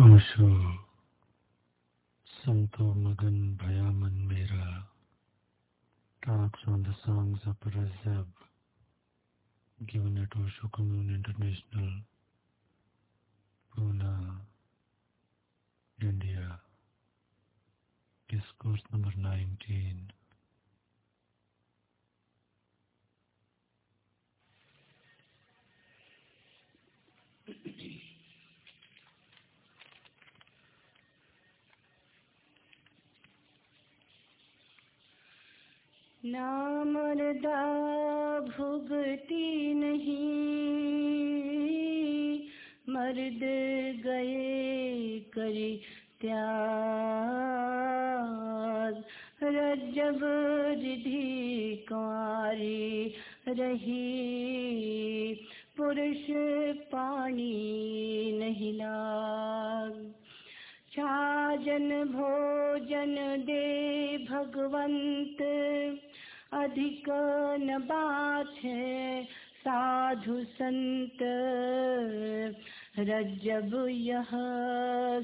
ओशो संतो मगन भयामन मेरा talks on the songs of Razab given at Osho Commune International, Pune, India. Discourse number 19. नामरदा भुगती नहीं। मर्द गए करी त्याग। रजब रिधि कुआरी रही। पुरुष पानी नहीं लाग। छाजन भोजन दे भगवंत। अधिक न बात है, साधु संत। रजब यह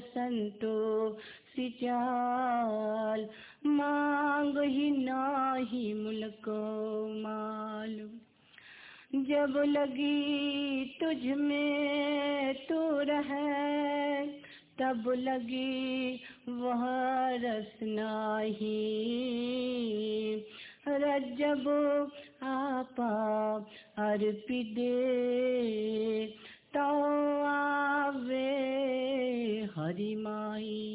संतो सिचाल मांग ही नाही मुल्क माल जब लगी तुझ में तू रहे, तब लगी वह रस नाही। रजब आपा अर्पिदे तो आवे हरिमाई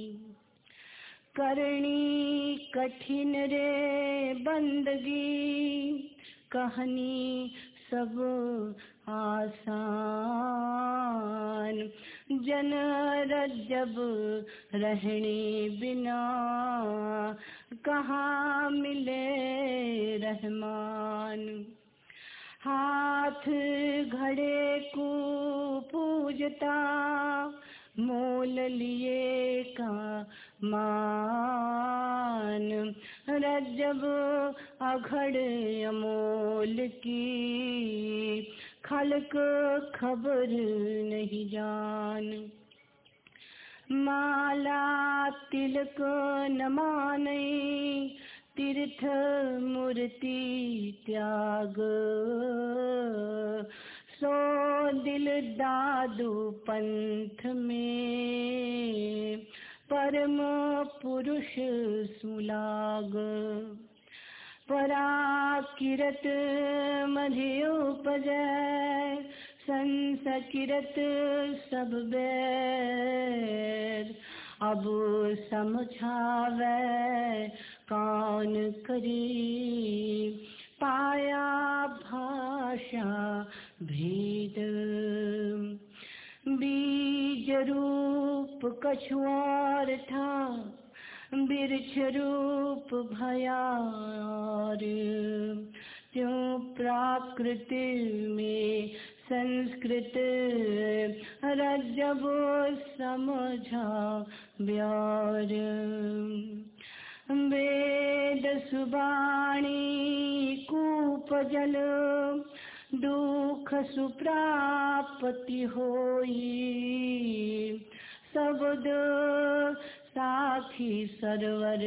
करणी कठिन रे बंदगी। कहनी सब आसान। जन रजब रहने बिना कहाँ मिले रहमान? हाथ घड़े को पूजता, मोल लिए का मान? रजब अघड़ अमोल की खलक खबर नहीं जान। माला तिलक न माने, तीर्थ मूर्ति त्याग। सो दिल दादू पंथ में, परम पुरुष सुलाग। पराकिरत मधे उपजय, संसकिरत सब बैर। अब समझावे कौन करी? पाया भाषा भेद। बीज रूप कछुआर था बिरछ रूप भयार त्यों प्राकृति में संस्कृत रजब समझा ब्यार वेद सुबाणी कूप जल, दुख सुप्राप्ति होई। शब्द साखी सरवर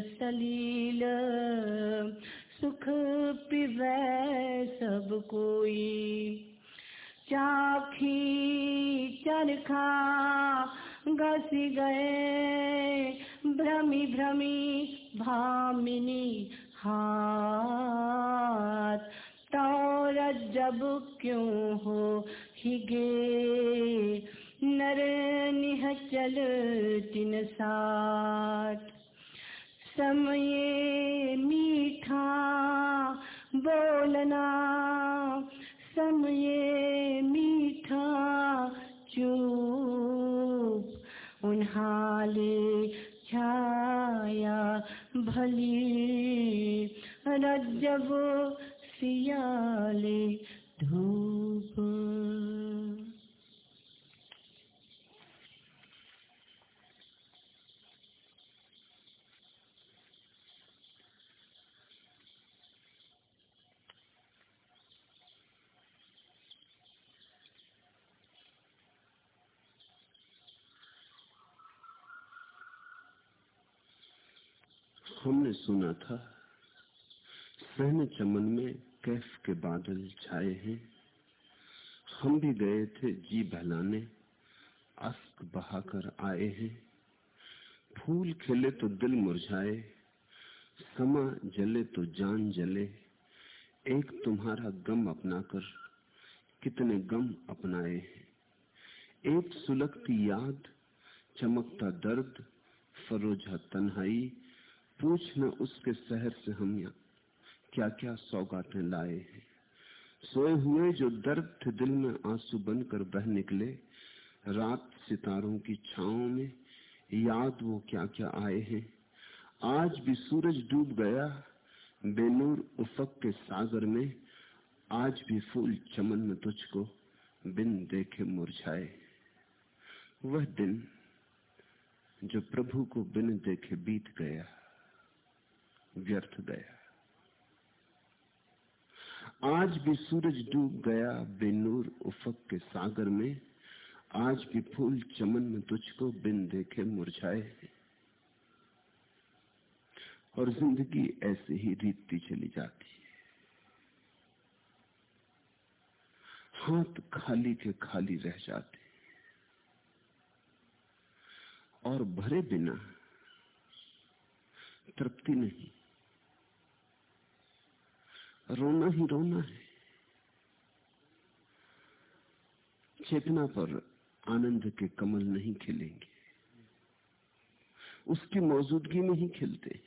सलील। सुख पिवै सब कोई। चाखी चरखा घसी गए। भ्रमी भ्रमी भामिनी हाथ। तौर जब क्यों हो हिगे? नर निहचल तिन साठ समय मीठा बोलना। समय मीठा चुप। उन्हाले छाया भली। रजब सियाले धूप। हमने सुना था सहन चमन में कैफ के बादल छाए हैं। हम भी गए थे जी बहलाने अस्क बहाकर आए हैं। फूल खिले तो दिल मुरझाए, समा जले तो जान जले। एक तुम्हारा गम अपनाकर कितने गम अपनाए हैं। एक सुलगती याद, चमकता दर्द फरोजा तन्हाई पूछना उसके शहर से हम यहाँ। क्या क्या सौगातें लाए हैं। सोए हुए जो दर्द थे दिल में आँसू बनकर बह निकले, रात सितारों की छाओ में याद वो क्या क्या आए हैं। आज भी सूरज डूब गया बेनूर उफक के सागर में, आज भी फूल चमन में तुझको बिन देखे मुरझाए। वह दिन जो प्रभु को बिन देखे बीत गया। व्यर्थ गया। आज भी सूरज डूब गया बेनूर उफक के सागर में। आज भी फूल चमन में तुझको बिन देखे मुरझाए और ज़िंदगी ऐसे ही रीतती चली जाती है। हाथ खाली के खाली रह जाते और भरे बिना तृप्ति नहीं। रोना ही रोना है। चेतना पर आनंद के कमल नहीं खिलेंगे। उसकी मौजूदगी में ही खिलते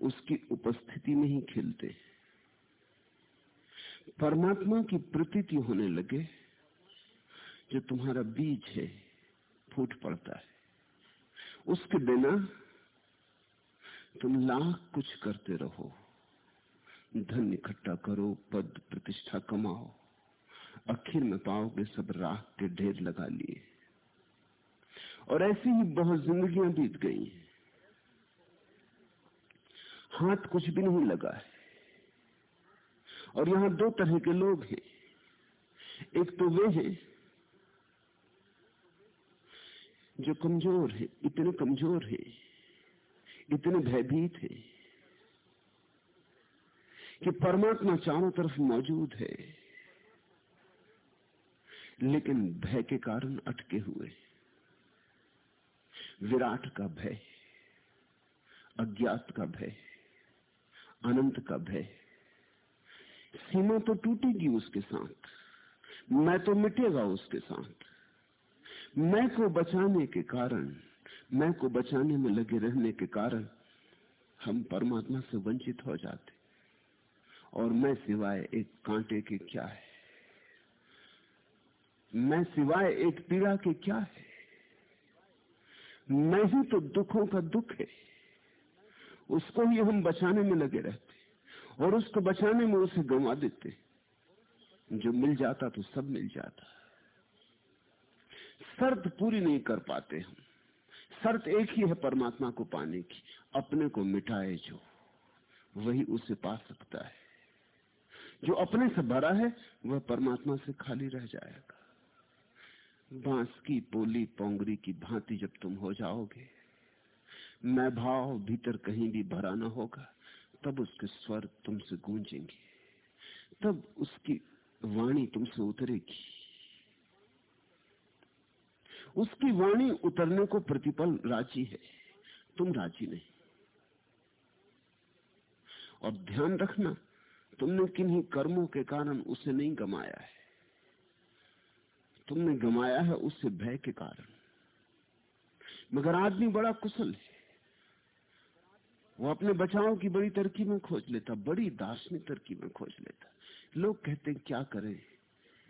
उसकी उपस्थिति में ही खिलते परमात्मा की प्रतीति होने लगे, जो तुम्हारा बीज है, फूट पड़ता है। उसके बिना तुम लाख कुछ करते रहो। धन इकट्ठा करो, पद प्रतिष्ठा कमाओ। आखिर में पाओगे सब राख के ढेर लगा लिए। और ऐसी ही बहुत जिंदगियाँ बीत गई हैं। हाथ कुछ भी नहीं लगा है। और यहाँ दो तरह के लोग हैं। एक तो वे हैं जो कमज़ोर है, इतने कमज़ोर है, इतने भयभीत है। कि परमात्मा चारों तरफ़ मौजूद है, लेकिन भय के कारण अटके हुए। विराट का भय, अज्ञात का भय, अनंत का भय। सीमा तो टूटेगी उसके साथ, मैं तो मिटेगा उसके साथ। मैं को बचाने के कारण, मैं को बचाने में लगे रहने के कारण हम परमात्मा से वंचित हो जाते और मैं सिवाय एक कांटे के क्या है? मैं सिवाय एक पीड़ा के क्या है? मैं ही तो दुखों का दुख है। उसको ही हम बचाने में लगे रहते और उसको बचाने में उसे गंवा देते जो मिल जाता तो सब मिल जाता। शर्त पूरी नहीं कर पाते हम। शर्त एक ही है परमात्मा को पाने की। अपने को मिटाए जो, वही उसे पा सकता है। जो अपने से भरा है, वह परमात्मा से खाली रह जाएगा। बाँस की पोली पोंगरी की भांति जब तुम हो जाओगे, मैं भाव भीतर कहीं भी भरा ना होगा, तब उसके स्वर तुमसे गूंजेंगे, तब उसकी वाणी तुमसे उतरेगी। उसकी वाणी उतरने को प्रतिपल राज़ी है, तुम राज़ी नहीं। और ध्यान रखना तुमने किन्हीं कर्मों के कारण उसे नहीं गमाया है। तुमने गमाया है उससे भय के कारण। मगर आदमी बड़ा कुशल है। वो अपने बचाव की बड़ी तरकीबें खोज लेता, बड़ी दार्शनिक तरकीबें खोज लेता। लोग कहते हैं, क्या करें?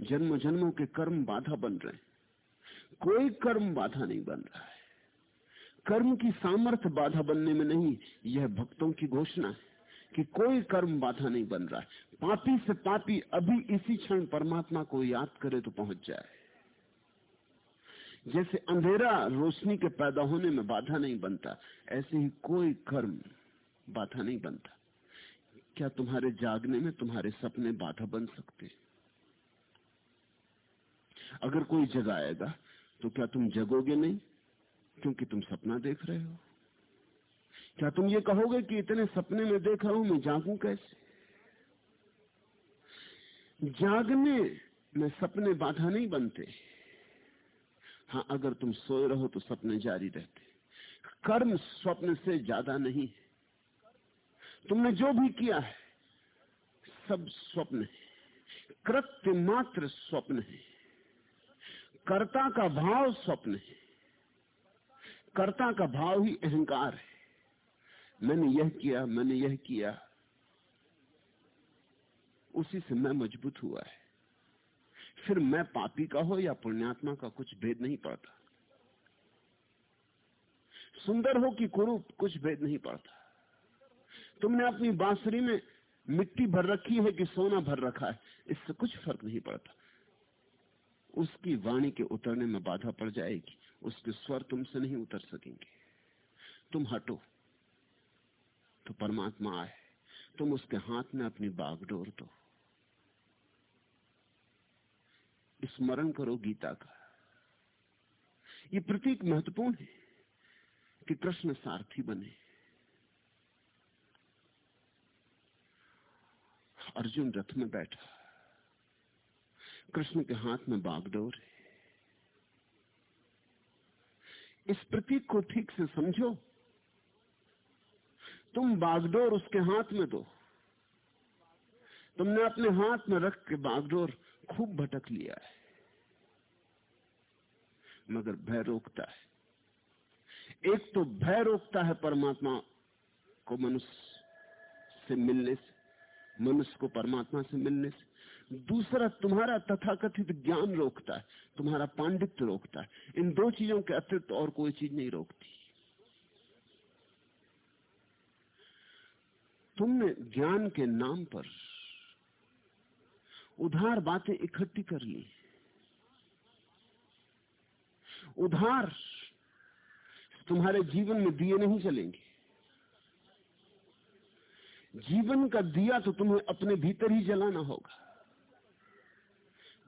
जन्म जन्मों के कर्म बाधा बन रहे हैं। कोई कर्म बाधा नहीं बन रहा है। कर्म की सामर्थ्य बाधा बनने में नहीं, यह भक्तों की घोषणा है। कि कोई कर्म बाधा नहीं बन रहा है। पापी से पापी अभी इसी क्षण परमात्मा को याद करे तो पहुँच जाए। जैसे अंधेरा रोशनी के पैदा होने में बाधा नहीं बनता, ऐसे ही कोई कर्म बाधा नहीं बनता। क्या तुम्हारे जागने में तुम्हारे सपने बाधा बन सकते? अगर कोई जगाएगा तो क्या तुम जगोगे नहीं, क्योंकि तुम सपना देख रहे हो? क्या तुम ये कहोगे कि इतने सपने में देख रहा हूँ, मैं जागू कैसे? जागने में सपने बाधा नहीं बनते। हाँ अगर तुम सोए रहो तो सपने जारी रहते। कर्म स्वप्न से ज़्यादा नहीं है। तुमने जो भी किया है, सब स्वप्न है। कृत्य मात्र स्वप्न है। कर्ता का भाव स्वप्न है। कर्ता का भाव ही अहंकार है। मैंने यह किया, मैंने यह किया। उसी से मैं मज़बूत हुआ है। फिर मैं पापी का हो या पुण्यात्मा का कुछ भेद नहीं पड़ता। सुंदर हो कि कुरूप, कुछ भेद नहीं पड़ता। तुमने अपनी बांसुरी में मिट्टी भर रखी है कि सोना भर रखा है, इससे कुछ फ़र्क नहीं पड़ता। उसकी वाणी के उतरने में बाधा पड़ जाएगी, उसके स्वर तुमसे नहीं उतर सकेंगे। तुम हटो। तो परमात्मा आए। तुम उसके हाथ में अपनी बागडोर दो। स्मरण करो गीता का। ये प्रतीक महत्वपूर्ण है कि कृष्ण सारथी बने। अर्जुन रथ में बैठा। कृष्ण के हाथ में बागडोर है। इस प्रतीक को ठीक से समझो। तुम बागडोर उसके हाथ में दो। तुमने अपने हाथ में रख के बागडोर खूब भटक लिया है। मगर भय रोकता है। एक तो भय रोकता है परमात्मा को मनुष्य से मिलने से, मनुष्य को परमात्मा से मिलने से। दूसरा तुम्हारा तथाकथित ज्ञान रोकता है, तुम्हारा पांडित्य रोकता है। इन दो चीज़ों के अतिरिक्त और कोई चीज़ नहीं रोकती। तुमने ज्ञान के नाम पर उधार बातें इकट्ठी कर ली। उधार तुम्हारे जीवन में दिए नहीं चलेंगे। जीवन का दिया तो तुम्हें अपने भीतर ही जलाना होगा।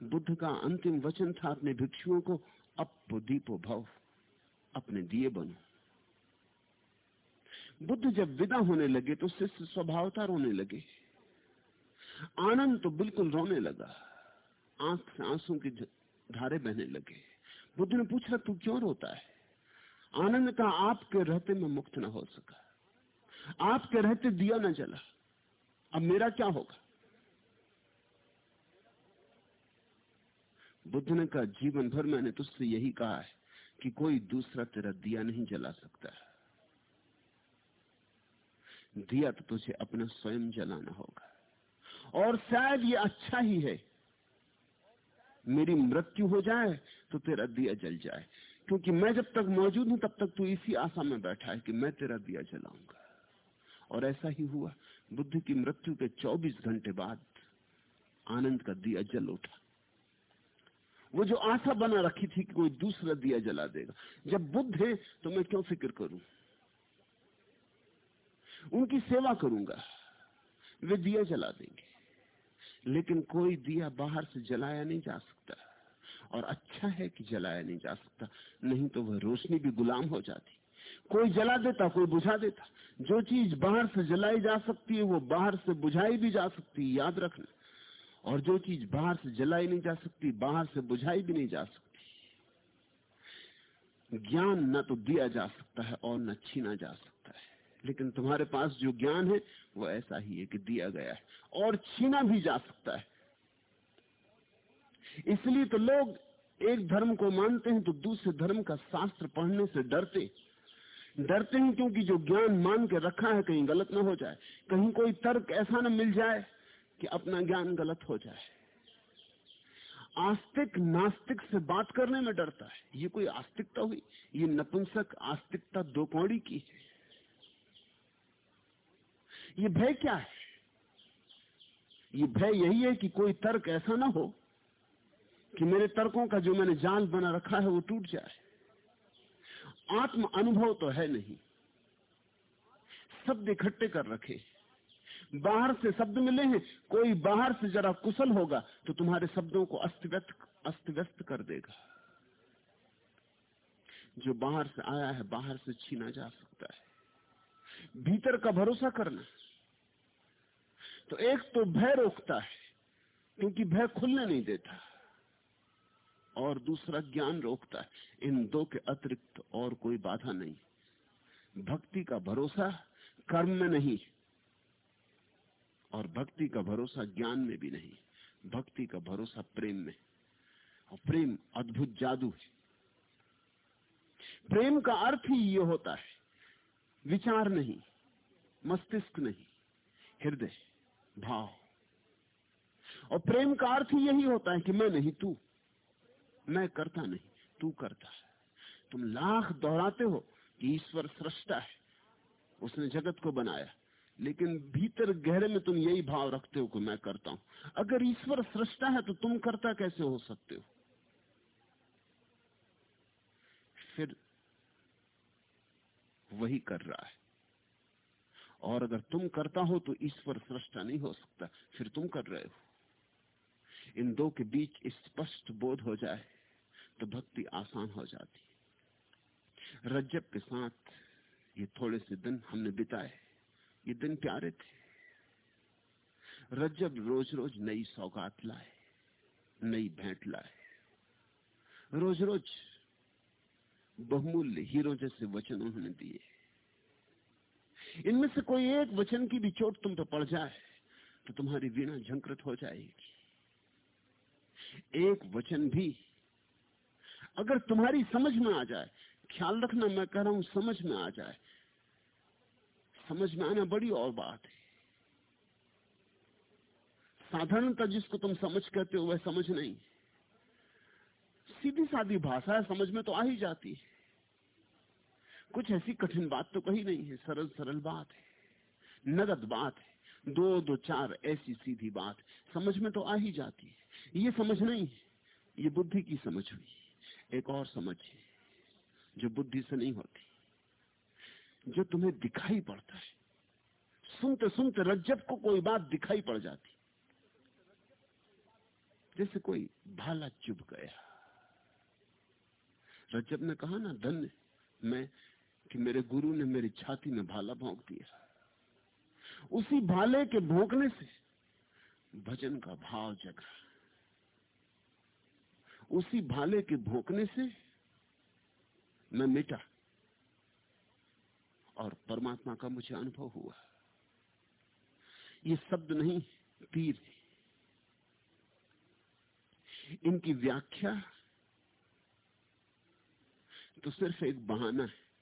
बुद्ध का अंतिम वचन था, अपने भिक्षुओं को अपो दीपो भव, अपने दिए बनो। बुद्ध जब विदा होने लगे तो शिष्य स्वभावता रोने लगे। आनंद तो बिल्कुल रोने लगा। आँख से आँसू की धारे बहने लगे। बुद्ध ने पूछा, तू क्यों रोता है? आनंद का आपके रहते में मुक्त न हो सका। आपके रहते दिया न जला। अब मेरा क्या होगा? बुद्ध ने कहा, जीवन भर मैंने तुझसे यही कहा है कि कोई दूसरा तेरा दिया नहीं जला सकता। दिया तो तुझे अपना स्वयं जलाना होगा। और शायद ये अच्छा ही है। मेरी मृत्यु हो जाए तो तेरा दिया जल जाए। क्योंकि मैं जब तक मौजूद हूँ, तब तक तू इसी आशा में बैठा है कि मैं तेरा दिया जलाऊँगा। और ऐसा ही हुआ। बुद्ध की मृत्यु के 24 घंटे बाद आनंद का दिया जल उठा। वो जो आशा बना रखी थी कि कोई दूसरा दिया जला देगा। जब बुद्ध है तो मैं क्यों फ़िक्र करूँ? उनकी सेवा करूँगा। वे दिया जला देंगे। लेकिन कोई दिया बाहर से जलाया नहीं जा सकता। और अच्छा है कि जलाया नहीं जा सकता, नहीं तो वह रोशनी भी गुलाम हो जाती। कोई जला देता, कोई बुझा देता। जो चीज़ बाहर से जलाई जा सकती है, वो बाहर से बुझाई भी जा सकती है, याद रखना। और जो चीज़ बाहर से जलाई नहीं जा सकती, बाहर से बुझाई भी नहीं जा सकती। ज्ञान न तो दिया जा सकता है और न छीना जा सकता। लेकिन तुम्हारे पास जो ज्ञान है, वो ऐसा ही है कि दिया गया है और छीना भी जा सकता है। इसलिए तो लोग एक धर्म को मानते हैं तो दूसरे धर्म का शास्त्र पढ़ने से डरते डरते हैं क्योंकि जो ज्ञान मान के रखा है कहीं गलत ना हो जाए, कहीं कोई तर्क ऐसा ना मिल जाए कि अपना ज्ञान गलत हो जाए। आस्तिक नास्तिक से बात करने में डरता है। ये कोई आस्तिकता हुई? ये नपुंसक आस्तिकता दो कौड़ी की है। ये भय क्या है? ये भय यही है कि कोई तर्क ऐसा ना हो कि मेरे तर्कों का जो मैंने जाल बना रखा है वो टूट जाए। आत्म अनुभव तो है नहीं। शब्द इकट्ठे कर रखे। बाहर से शब्द मिले हैं, कोई बाहर से जरा कुशल होगा तो तुम्हारे शब्दों को अस्त व्यस्त अस्त व्यस्त कर देगा। जो बाहर से आया है, बाहर से छीना जा सकता है। भीतर का भरोसा करना। तो एक तो भय रोकता है, क्योंकि भय खुलने नहीं देता। और दूसरा ज्ञान रोकता है, इन दो के अतिरिक्त और कोई बाधा नहीं। भक्ति का भरोसा कर्म में नहीं, और भक्ति का भरोसा ज्ञान में भी नहीं। भक्ति का भरोसा प्रेम में। और प्रेम अद्भुत जादू है। प्रेम का अर्थ ही ये होता है, विचार नहीं, मस्तिष्क नहीं, हृदय। भाव। और प्रेम का अर्थ ही यही होता है कि मैं नहीं, तू। मैं करता नहीं, तू करता है। तुम लाख दोहराते हो कि ईश्वर सृष्टा है, उसने जगत को बनाया। लेकिन भीतर गहरे में तुम यही भाव रखते हो कि मैं करता हूँ। अगर ईश्वर सृष्टा है तो तुम करता कैसे हो सकते हो? फिर वही कर रहा है। और अगर तुम करता हो तो ईश्वर सृष्टा नहीं हो सकता। फिर तुम कर रहे हो। इन दो के बीच स्पष्ट बोध हो जाए तो भक्ति आसान हो जाती। रज्जब के साथ ये थोड़े से दिन हमने बिताए। ये दिन प्यारे थे। रज्जब रोज रोज नई सौगात लाए, नई भेंट लाए। रोज रोज बहुमूल्य हीरो जैसे वचन उन्होंने दिए। इनमें से कोई एक वचन की भी चोट तुम पर पड़ जाए तो तुम्हारी वीणा झंकृत हो जाएगी। एक वचन भी अगर तुम्हारी समझ में आ जाए, ख्याल रखना मैं कह रहा हूँ समझ में आ जाए, समझ में आना बड़ी और बात है। साधारणता जिसको तुम समझ कहते हो वह समझ नहीं। सीधी सादी भाषा है, समझ में तो आ ही जाती है। कुछ ऐसी कठिन बात तो कही नहीं है। सरल सरल बात है। नगद बात है। दो दो, चार ऐसी सीधी बात समझ में तो आ ही जाती है। ये समझ नहीं है। ये बुद्धि की समझ हुई एक और समझ है, जो बुद्धि से नहीं होती, जो तुम्हें दिखाई पड़ता है। सुनते सुनते रज्जब को कोई बात दिखाई पड़ जाती। जैसे कोई भाला चुभ गया। रज्जब ने कहा, ना धन्य, मैं कि मेरे गुरु ने मेरी छाती में भाला भोंक दिया। उसी भाले के भोंकने से भजन का भाव जगा। उसी भाले के भोंकने से मैं मिटा और परमात्मा का मुझे अनुभव हुआ। ये शब्द नहीं, तीर इनकी व्याख्या तो सिर्फ़ एक बहाना है।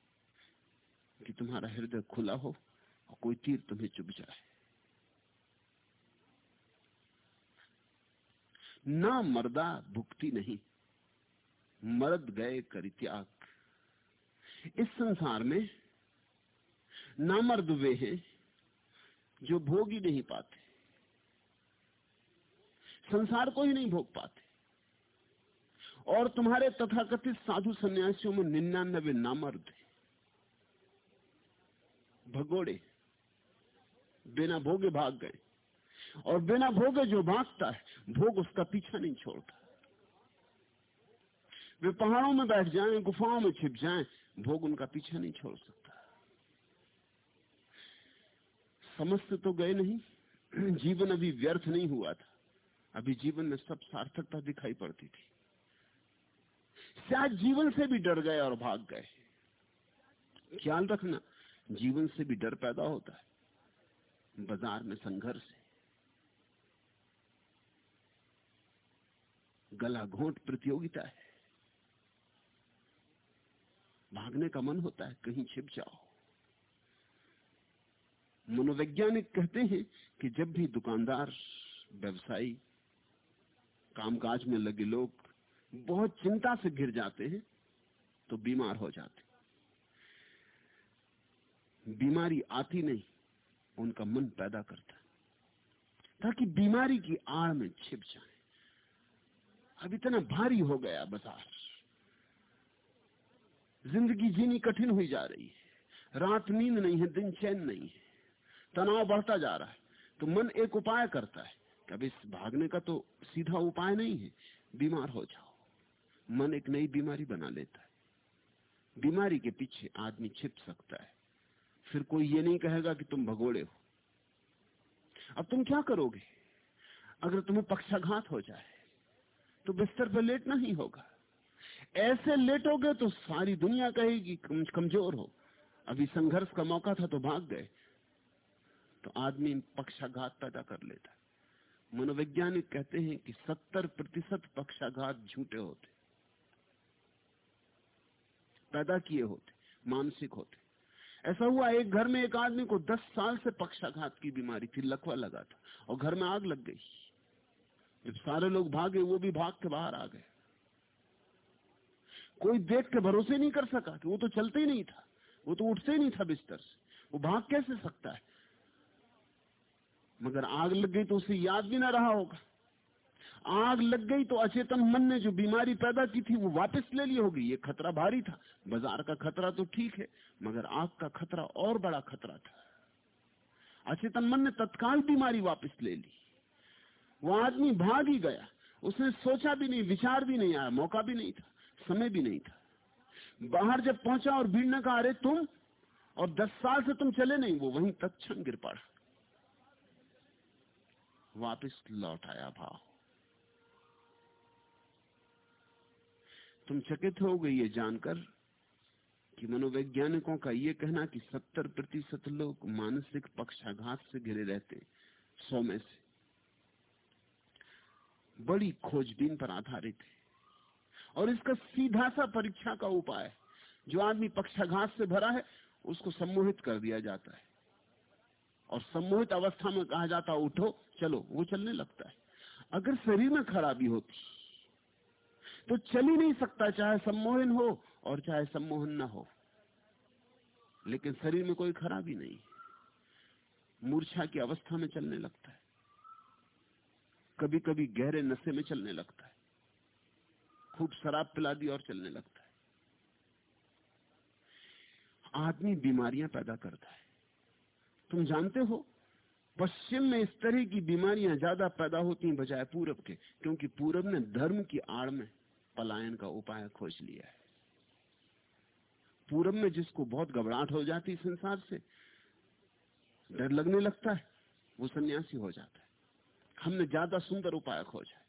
कि तुम्हारा हृदय खुला हो और कोई तीर तुम्हें चुभ जाए। ना मर्दा भुक्ति नहीं, मर्द गए कर त्याग। इस संसार में नामर्द वे हैं जो भोग ही नहीं पाते। संसार को ही नहीं भोग पाते। और तुम्हारे तथाकथित साधु सन्यासियों में निन्यानबे नामर्द है। भगोड़े बिना भोगे भाग गए। और बिना भोगे जो भागता है भोग उसका पीछा नहीं छोड़ता। वे पहाड़ों में बैठ जाएँ, गुफाओं में छिप जाएँ, भोग उनका पीछा नहीं छोड़ सकता। समझते तो गए नहीं जीवन अभी व्यर्थ नहीं हुआ था। अभी जीवन में सब सार्थकता दिखाई पड़ती थी। शायद जीवन से भी डर गए और भाग गए। ख्याल रखना जीवन से भी डर पैदा होता है। बाज़ार में संघर्ष है। गला घोट प्रतियोगिता है। भागने का मन होता है, कहीं छिप जाओ। मनोवैज्ञानिक कहते हैं कि जब भी दुकानदार, व्यवसायी, कामकाज में लगे लोग बहुत चिंता से गिर जाते हैं तो बीमार हो जाते बीमारी आती नहीं, उनका मन पैदा करता ताकि बीमारी की आड़ में छिप जाए। अब इतना भारी हो गया बाज़ार। ज़िंदगी जीनी कठिन हुई जा रही है। रात नींद नहीं है, दिन चैन नहीं है। तनाव बढ़ता जा रहा है। तो मन एक उपाय करता है कि अब इस भागने का तो सीधा उपाय नहीं है। बीमार हो जाओ। मन एक नई बीमारी बना लेता है। बीमारी के पीछे आदमी छिप सकता है। फिर कोई ये नहीं कहेगा कि तुम भगोड़े हो। अब तुम क्या करोगे? अगर तुम्हें पक्षाघात हो जाए तो बिस्तर पर लेटना ही होगा। ऐसे लेटोगे तो सारी दुनिया कहेगी कम, कमज़ोर हो। अभी संघर्ष का मौका था तो भाग गए। तो आदमी पक्षाघात पैदा कर लेता मनोवैज्ञानिक कहते हैं कि 70 प्रतिशत पक्षाघात झूठे होते पैदा किए होते मानसिक होते। ऐसा हुआ, एक घर में एक आदमी को 10 साल से पक्षाघात की बीमारी थी, लकवा लगा था, और घर में आग लग गई। जब सारे लोग भागे, वो भी भाग के बाहर आ गए। कोई देख के भरोसे नहीं कर सका, कि वो तो चलते ही नहीं था, वो तो उठते ही नहीं था बिस्तर से। वो भाग कैसे सकता है? मगर आग लग गई तो उसे याद भी ना रहा होगा। आग लग गई तो अचेतन मन ने जो बीमारी पैदा की थी वो वापस ले ली होगी। ये खतरा भारी था। बाज़ार का खतरा तो ठीक है, मगर आग का खतरा और बड़ा खतरा था। अचेतन मन ने तत्काल बीमारी वापस ले ली। वो आदमी भाग ही गया। उसने सोचा भी नहीं, विचार भी नहीं आया, मौका भी नहीं था, समय भी नहीं था। बाहर जब पहुँचा और भीड़ ने कहा, अरे तुम? और दस साल से तुम चले नहीं, वो वहीं तत्म गिर पड़ा। वापस लौट आया भाव। तुम चकित हो गई ये जानकर कि मनोवैज्ञानिकों का ये कहना कि 70 प्रतिशत लोग मानसिक पक्षाघात से घिरे रहते सौ में से। बड़ी खोजबीन पर आधारित है। और इसका सीधा सा परीक्षा का उपाय जो आदमी पक्षाघात से भरा है, उसको सम्मोहित कर दिया जाता है। और सम्मोहित अवस्था में कहा जाता, उठो, चलो। वो चलने लगता है। अगर शरीर में खराबी होती तो चल ही नहीं सकता, चाहे सम्मोहन हो और चाहे सम्मोहन ना हो। लेकिन शरीर में कोई खराबी नहीं मूर्छा की अवस्था में चलने लगता है। कभी कभी गहरे नशे में चलने लगता है। खूब शराब पिला दी और चलने लगता है। आदमी बीमारियाँ पैदा करता है। तुम जानते हो, पश्चिम में इस तरह की बीमारियाँ ज़्यादा पैदा होती हैं बजाय पूरब के, क्योंकि पूरब ने धर्म की आड़ में पलायन का उपाय खोज लिया है। पूरब में जिसको बहुत घबराहट हो जाती संसार से, डर लगने लगता है, वो सन्यासी हो जाता है। हमने ज़्यादा सुंदर उपाय खोजा है।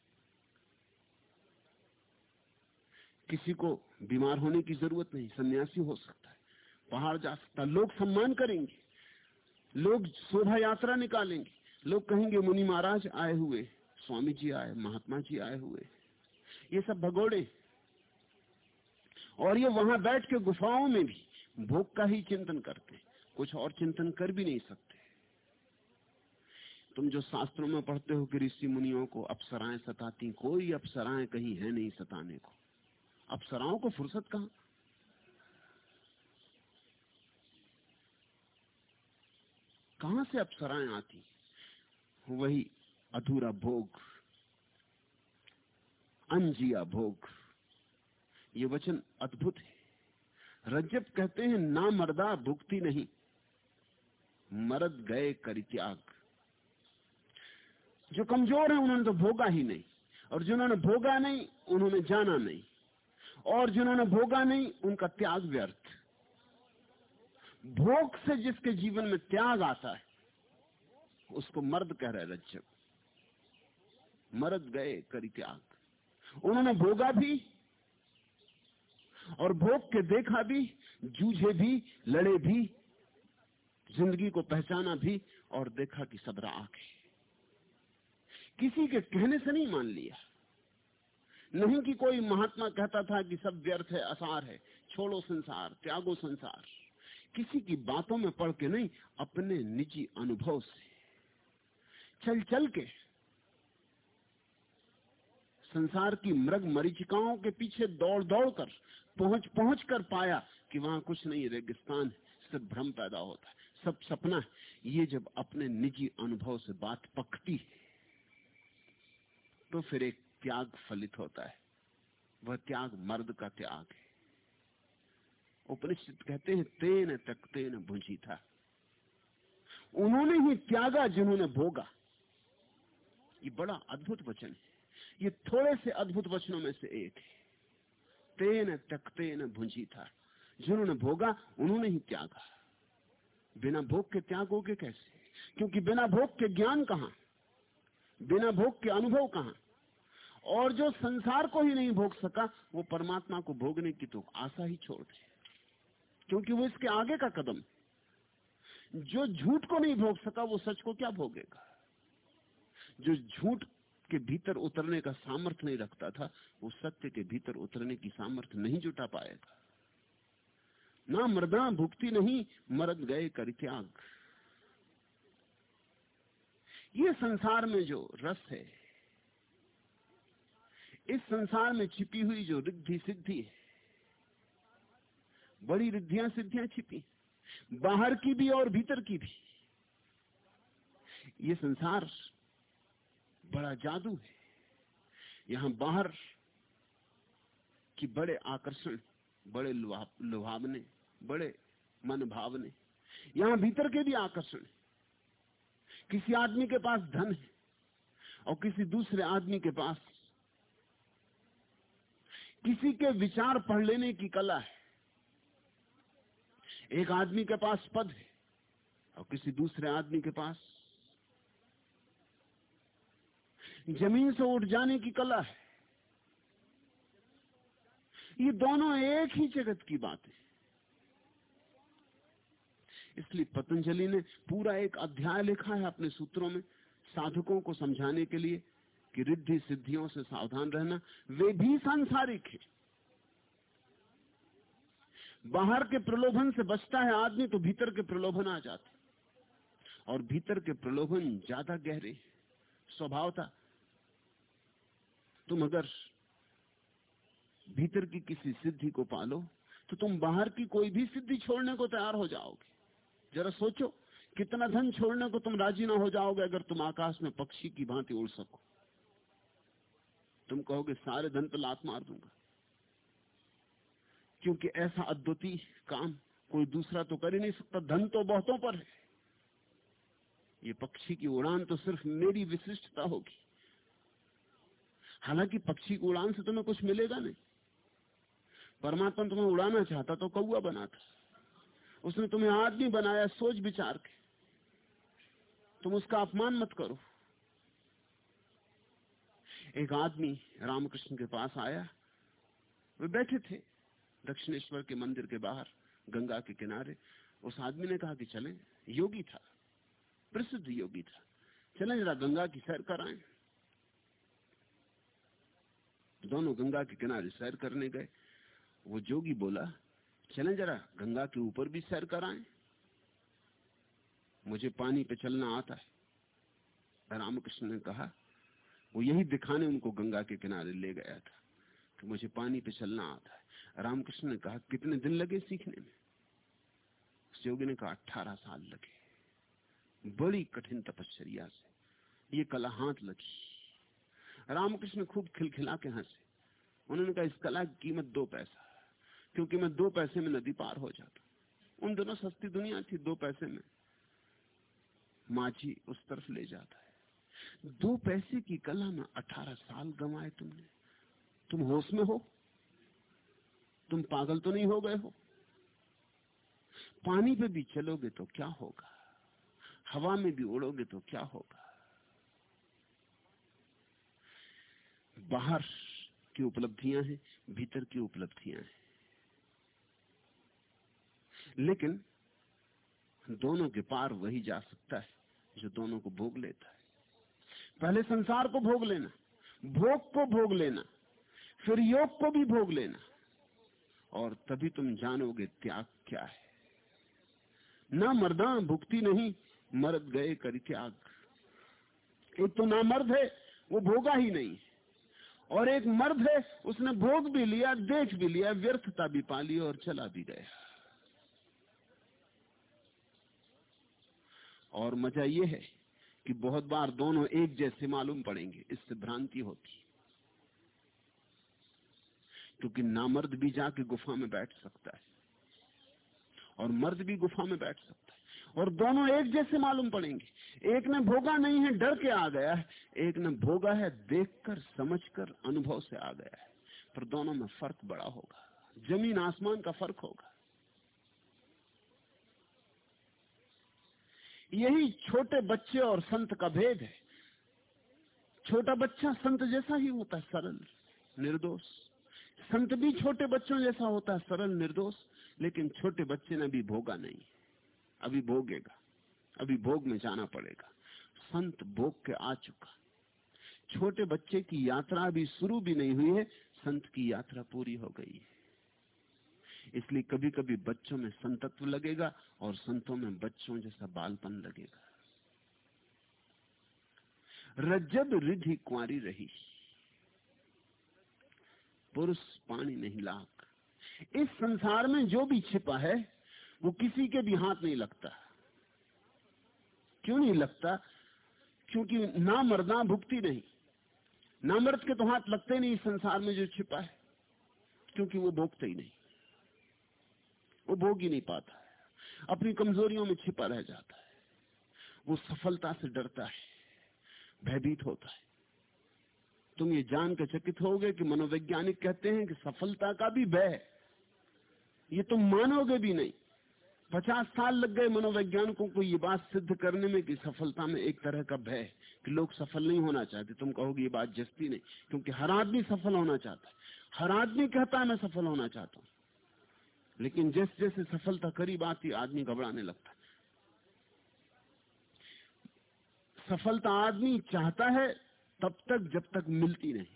किसी को बीमार होने की ज़रूरत नहीं, सन्यासी हो सकता है पहाड़ जा सकता है। लोग सम्मान करेंगे, लोग शोभा यात्रा निकालेंगे, लोग कहेंगे, मुनि महाराज आए हुए स्वामी जी आए, महात्मा जी आए हुए ये सब भगोड़े। और ये वहाँ बैठ के गुफाओं में भी भोग का ही चिंतन करते कुछ और चिंतन कर भी नहीं सकते। तुम जो शास्त्रों में पढ़ते हो कि ऋषि मुनियों को अप्सराएँ सताती, कोई अप्सराएँ कहीं है नहीं सताने को। अप्सराओं को फुर्सत कहा? कहाँ से अप्सराएँ आती? वही अधूरा भोग। अनजिया भोग। ये वचन अद्भुत है। रज्जब कहते हैं, ना मर्दा भुगती नहीं, मरद गए करी त्याग। जो कमज़ोर है, उन्होंने तो भोगा ही नहीं, और जिन्होंने भोगा नहीं, उन्होंने जाना नहीं, और जिन्होंने भोगा नहीं, उनका त्याग व्यर्थ। भोग से जिसके जीवन में त्याग आता है, उसको मर्द कह रहे रज्जब मर्द गए करी त्याग। उन्होंने भोगा भी और भोग के देखा भी, जूझे भी, लड़े भी, ज़िंदगी को पहचाना भी और देखा कि सबरा आके किसी के कहने से नहीं मान लिया। नहीं कि कोई महात्मा कहता था कि सब व्यर्थ है, असार है, छोड़ो संसार, त्यागो संसार। किसी की बातों में पढ़ के नहीं, अपने निजी अनुभव से। चल चल के संसार की मृग मरीचिकाओं के पीछे दौड़ दौड़ कर पहुँच पहुँच कर पाया कि वहाँ कुछ नहीं, रेगिस्तान है, सिर्फ़ भ्रम पैदा होता है। सब सपना है। ये जब अपने निजी अनुभव से बात पकती है तो फिर एक त्याग फलित होता है। वह त्याग मर्द का त्याग है। उपनिषद कहते हैं, तेन तक तेन भुंजी था। उन्होंने ही त्यागा जिन्होंने भोगा। ये बड़ा अद्भुत वचन है। ये थोड़े से अद्भुत वचनों में से एक। तेन तक तेन भुंजी था जिन्होंने भोगा, उन्होंने ही त्यागा। बिना भोग के त्यागोगे कैसे? क्योंकि बिना भोग के ज्ञान कहाँ? बिना भोग के अनुभव कहाँ? और जो संसार को ही नहीं भोग सका, वो परमात्मा को भोगने की तो आशा ही छोड़ दे। क्योंकि वो इसके आगे का कदम। जो झूठ को नहीं भोग सका, वो सच को क्या भोगेगा? जो झूठ के भीतर उतरने का सामर्थ्य नहीं रखता था, वो सत्य के भीतर उतरने की सामर्थ्य नहीं जुटा पाएगा ना मृदा भुक्ति नहीं मरद गए कर त्याग। ये संसार में जो रस है, इस संसार में छिपी हुई जो रिद्धि सिद्धि है, बड़ी रिद्धियाँ सिद्धियाँ छिपी, बाहर की भी और भीतर की भी, ये संसार बड़ा जादू है। यहाँ बाहर की बड़े आकर्षण, बड़े लुभावने, बड़े मन भावने यहाँ भीतर के भी आकर्षण किसी आदमी के पास धन है और किसी दूसरे आदमी के पास किसी के विचार पढ़ लेने की कला है। एक आदमी के पास पद है और किसी दूसरे आदमी के पास ज़मीन से उठ जाने की कला है। ये दोनों एक ही जगत की बात है। इसलिए पतंजलि ने पूरा एक अध्याय लिखा है अपने सूत्रों में, साधकों को समझाने के लिए कि रिद्धि सिद्धियों से सावधान रहना, वे भी सांसारिक है। बाहर के प्रलोभन से बचता है आदमी तो भीतर के प्रलोभन आ जाते और भीतर के प्रलोभन ज़्यादा गहरे स्वभाव था तुम अगर भीतर की किसी सिद्धि को पालो तो तुम बाहर की कोई भी सिद्धि छोड़ने को तैयार हो जाओगे। जरा सोचो, कितना धन छोड़ने को तुम राज़ी ना हो जाओगे अगर तुम आकाश में पक्षी की भांति उड़ सको। तुम कहोगे, सारे धन पर लात मार दूँगा। क्योंकि ऐसा अद्वितीय काम कोई दूसरा तो कर ही नहीं सकता। धन तो बहुतों पर है। ये पक्षी की उड़ान तो सिर्फ़ मेरी विशिष्टता होगी। हालाँकि पक्षी की उड़ान से तुम्हें कुछ मिलेगा नहीं। परमात्मा तुम्हें उड़ाना चाहता तो कौआ बनाता उसने तुम्हें आदमी बनाया, सोच विचार के। तुम उसका अपमान मत करो। एक आदमी रामकृष्ण के पास आया। वे बैठे थे दक्षिणेश्वर के मंदिर के बाहर, गंगा के किनारे। उस आदमी ने कहा कि चलें, योगी था, प्रसिद्ध योगी था। चलें जरा गंगा की सैर कराएँ। दोनों गंगा के किनारे सैर करने गए। वो जोगी बोला, चलें जरा गंगा के ऊपर भी सैर कराएँ। मुझे पानी पे चलना आता है। रामकृष्ण ने कहा, वो यही दिखाने उनको गंगा के किनारे ले गया था कि मुझे पानी पे चलना आता है। रामकृष्ण ने कहा, कितने दिन लगे सीखने में? उस योगी ने कहा अठारह साल लगे। बड़ी कठिन तपस्या से ये कला हाथ लगी। रामकृष्ण खूब खिलखिला के हंसे। उन्होंने कहा, इस कला की कीमत दो पैसा क्योंकि मैं दो पैसे में नदी पार हो जाता उन दोनों सस्ती दुनिया थी, दो पैसे में माझी उस तरफ़ ले जाता है। दो पैसे की कला में अठारह साल गंवाए तुमने। तुम होश में हो? तुम पागल तो नहीं हो गए हो? पानी पे भी चलोगे तो क्या होगा? हवा में भी उड़ोगे तो क्या होगा? बाहर की उपलब्धियाँ हैं, भीतर की उपलब्धियाँ हैं। लेकिन दोनों के पार वही जा सकता है जो दोनों को भोग लेता है। पहले संसार को भोग लेना, भोग को भोग लेना, फिर योग को भी भोग लेना, और तभी तुम जानोगे त्याग क्या है। ना मर्दा भुक्ति नहीं मर्द गए कर त्याग एक तो ना मर्द है, वो भोगा ही नहीं। और एक मर्द है, उसने भोग भी लिया देख भी लिया, व्यर्थता भी पाली और चला भी गया। और मज़ा यह है कि बहुत बार दोनों एक जैसे मालूम पड़ेंगे, इससे भ्रांति होती। क्योंकि नामर्द भी जाके गुफा में बैठ सकता है, और मर्द भी गुफा में बैठ सकता है। और दोनों एक जैसे मालूम पड़ेंगे। एक ने भोगा नहीं है, डर के आ गया है। एक ने भोगा है, देखकर, समझकर, अनुभव से आ गया है। पर दोनों में फ़र्क बड़ा होगा। ज़मीन आसमान का फ़र्क होगा। यही छोटे बच्चे और संत का भेद है। छोटा बच्चा संत जैसा ही होता है, सरल, निर्दोष। संत भी छोटे बच्चों जैसा होता है, सरल, निर्दोष। लेकिन छोटे बच्चे ने भी भोगा नहीं। अभी भोगेगा, अभी भोग में जाना पड़ेगा। संत भोग के आ चुका। छोटे बच्चे की यात्रा अभी शुरू भी नहीं हुई है, संत की यात्रा पूरी हो गई है। इसलिए कभी कभी बच्चों में संतत्व लगेगा और संतों में बच्चों जैसा बालपन लगेगा। रज्जब रिधि कुआरी रही। पुरुष पानी नहीं लाख। इस संसार में जो भी छिपा है वो किसी के भी हाथ नहीं लगता। क्यों नहीं लगता? क्योंकि ना मरना भुगती नहीं। ना मर्द के तो हाथ लगते नहीं संसार में जो छिपा है। क्योंकि वो भोगते ही नहीं। वो भोग ही नहीं पाता है। अपनी कमजोरियों में छिपा रह जाता है। वो सफलता से डरता है। भयभीत होता है। तुम ये जान के चकित होगे कि मनोवैज्ञानिक कहते हैं कि सफलता का भी भय ये तुम मानोगे भी नहीं। पचास साल लग गए मनोवैज्ञानिकों को ये बात सिद्ध करने में कि सफलता में एक तरह का भय कि लोग सफल नहीं होना चाहते। तुम कहोगे ये बात जस्ती नहीं, क्योंकि हर आदमी सफल होना चाहता है। हर आदमी कहता है, मैं सफल होना चाहता हूँ। लेकिन जैसे जैसे सफलता करीब आती आदमी घबराने लगता सफलता आदमी चाहता है, तब तक, जब तक मिलती नहीं।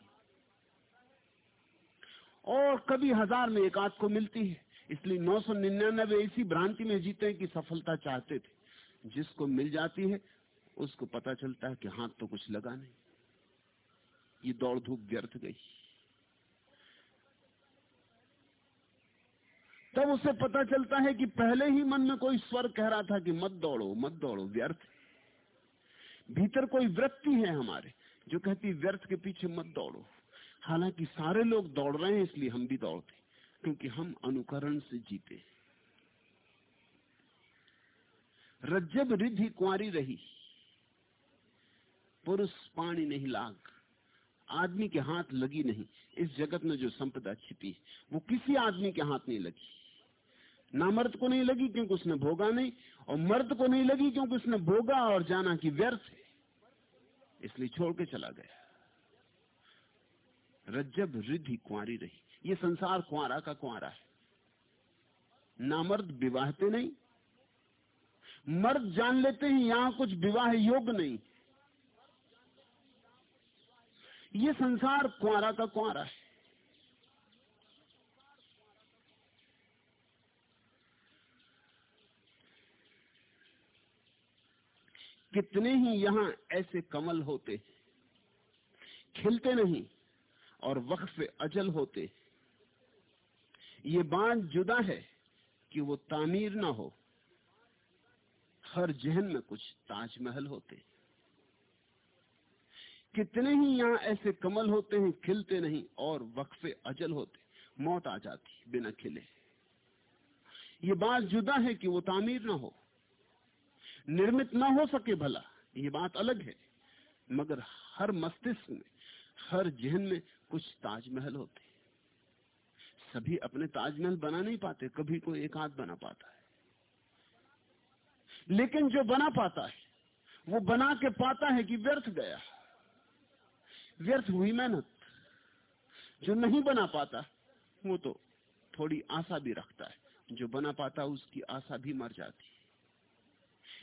और कभी हज़ार में एक आध को मिलती है। इसलिए नौ सौ निन्यानबे इसी भ्रांति में जीते हैं कि सफलता चाहते थे। जिसको मिल जाती है, उसको पता चलता है कि हाथ तो कुछ लगा नहीं। ये दौड़ धूप व्यर्थ गई। तब उसे पता चलता है कि पहले ही मन में कोई स्वर कह रहा था कि मत दौड़ो मत दौड़ो, व्यर्थ। भीतर कोई वृत्ति है हमारे, जो कहती, व्यर्थ के पीछे मत दौड़ो। हालाँकि सारे लोग दौड़ रहे हैं, इसलिए हम भी दौड़ते क्योंकि हम अनुकरण से जीते रज्जब रिद्धि कुआरी रही, पुरुष पानी नहीं लाग, आदमी के हाथ लगी नहीं। इस जगत में जो संपदा छिपी वो किसी आदमी के हाथ नहीं लगी। ना मर्द को नहीं लगी क्योंकि उसने भोगा नहीं, और मर्द को नहीं लगी क्योंकि उसने भोगा और जाना कि व्यर्थ है। इसलिए छोड़ के चला गया। रज्जब रिद्धि कुआरी रही। ये संसार कुआरा का कुआरा है। नामर्द विवाहते नहीं। मर्द जान लेते हैं यहाँ कुछ विवाह योग्य नहीं। ये संसार कुआरा का कुआरा है। कितने ही यहाँ ऐसे कमल होते, खिलते नहीं और वक्त वक्फ अजल होते ये बात जुदा है कि वो तामीर ना हो। हर जहन में कुछ ताजमहल होते। कितने ही यहाँ ऐसे कमल होते हैं, खिलते नहीं और वक्फे अजल होते। मौत आ जाती बिना खिले। ये बात जुदा है कि वो तामीर ना हो। निर्मित ना हो सके भला, ये बात अलग है। मगर हर मस्तिष्क में, हर जहन में कुछ ताजमहल होते। सभी अपने ताजमहल बना नहीं पाते, कभी कोई एक हाथ बना पाता है। लेकिन जो बना पाता है, वो बना के पाता है कि व्यर्थ गया। व्यर्थ हुई मेहनत। जो नहीं बना पाता, वो तो थोड़ी आशा भी रखता है। जो बना पाता, उसकी आशा भी मर जाती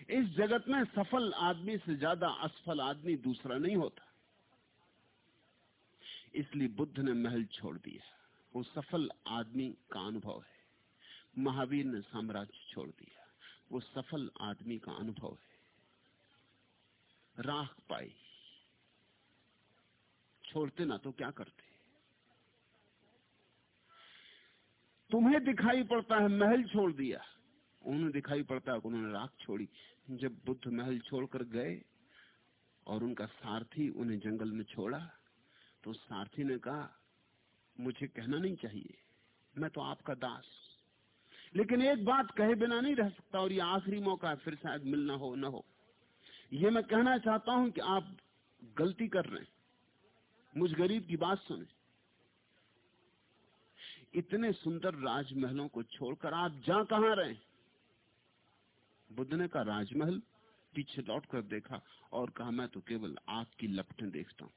इस जगत में सफल आदमी से ज़्यादा असफल आदमी दूसरा नहीं होता। इसलिए बुद्ध ने महल छोड़ दिया। वो सफल आदमी का अनुभव है। महावीर ने साम्राज्य छोड़ दिया। वो सफल आदमी का अनुभव है। राख पाई। छोड़ते ना तो क्या करते? तुम्हें दिखाई पड़ता है महल छोड़ दिया। उन्हें दिखाई पड़ता है उन्होंने राख छोड़ी। जब बुद्ध महल छोड़कर गए और उनका सारथी उन्हें जंगल में छोड़ा तो सारथी ने कहा मुझे कहना नहीं चाहिए। मैं तो आपका दास। लेकिन एक बात कहे बिना नहीं रह सकता और ये आखिरी मौका है, फिर शायद मिलना हो, ना हो। ये मैं कहना चाहता हूँ कि आप गलती कर रहे हैं। मुझ गरीब की बात सुने। इतने सुंदर राजमहलों को छोड़कर आप जा कहाँ रहे? बुद्ध ने कहा, राजमहल? पीछे लौट कर देखा और कहा, मैं तो केवल आग की लपटें देखता हूँ।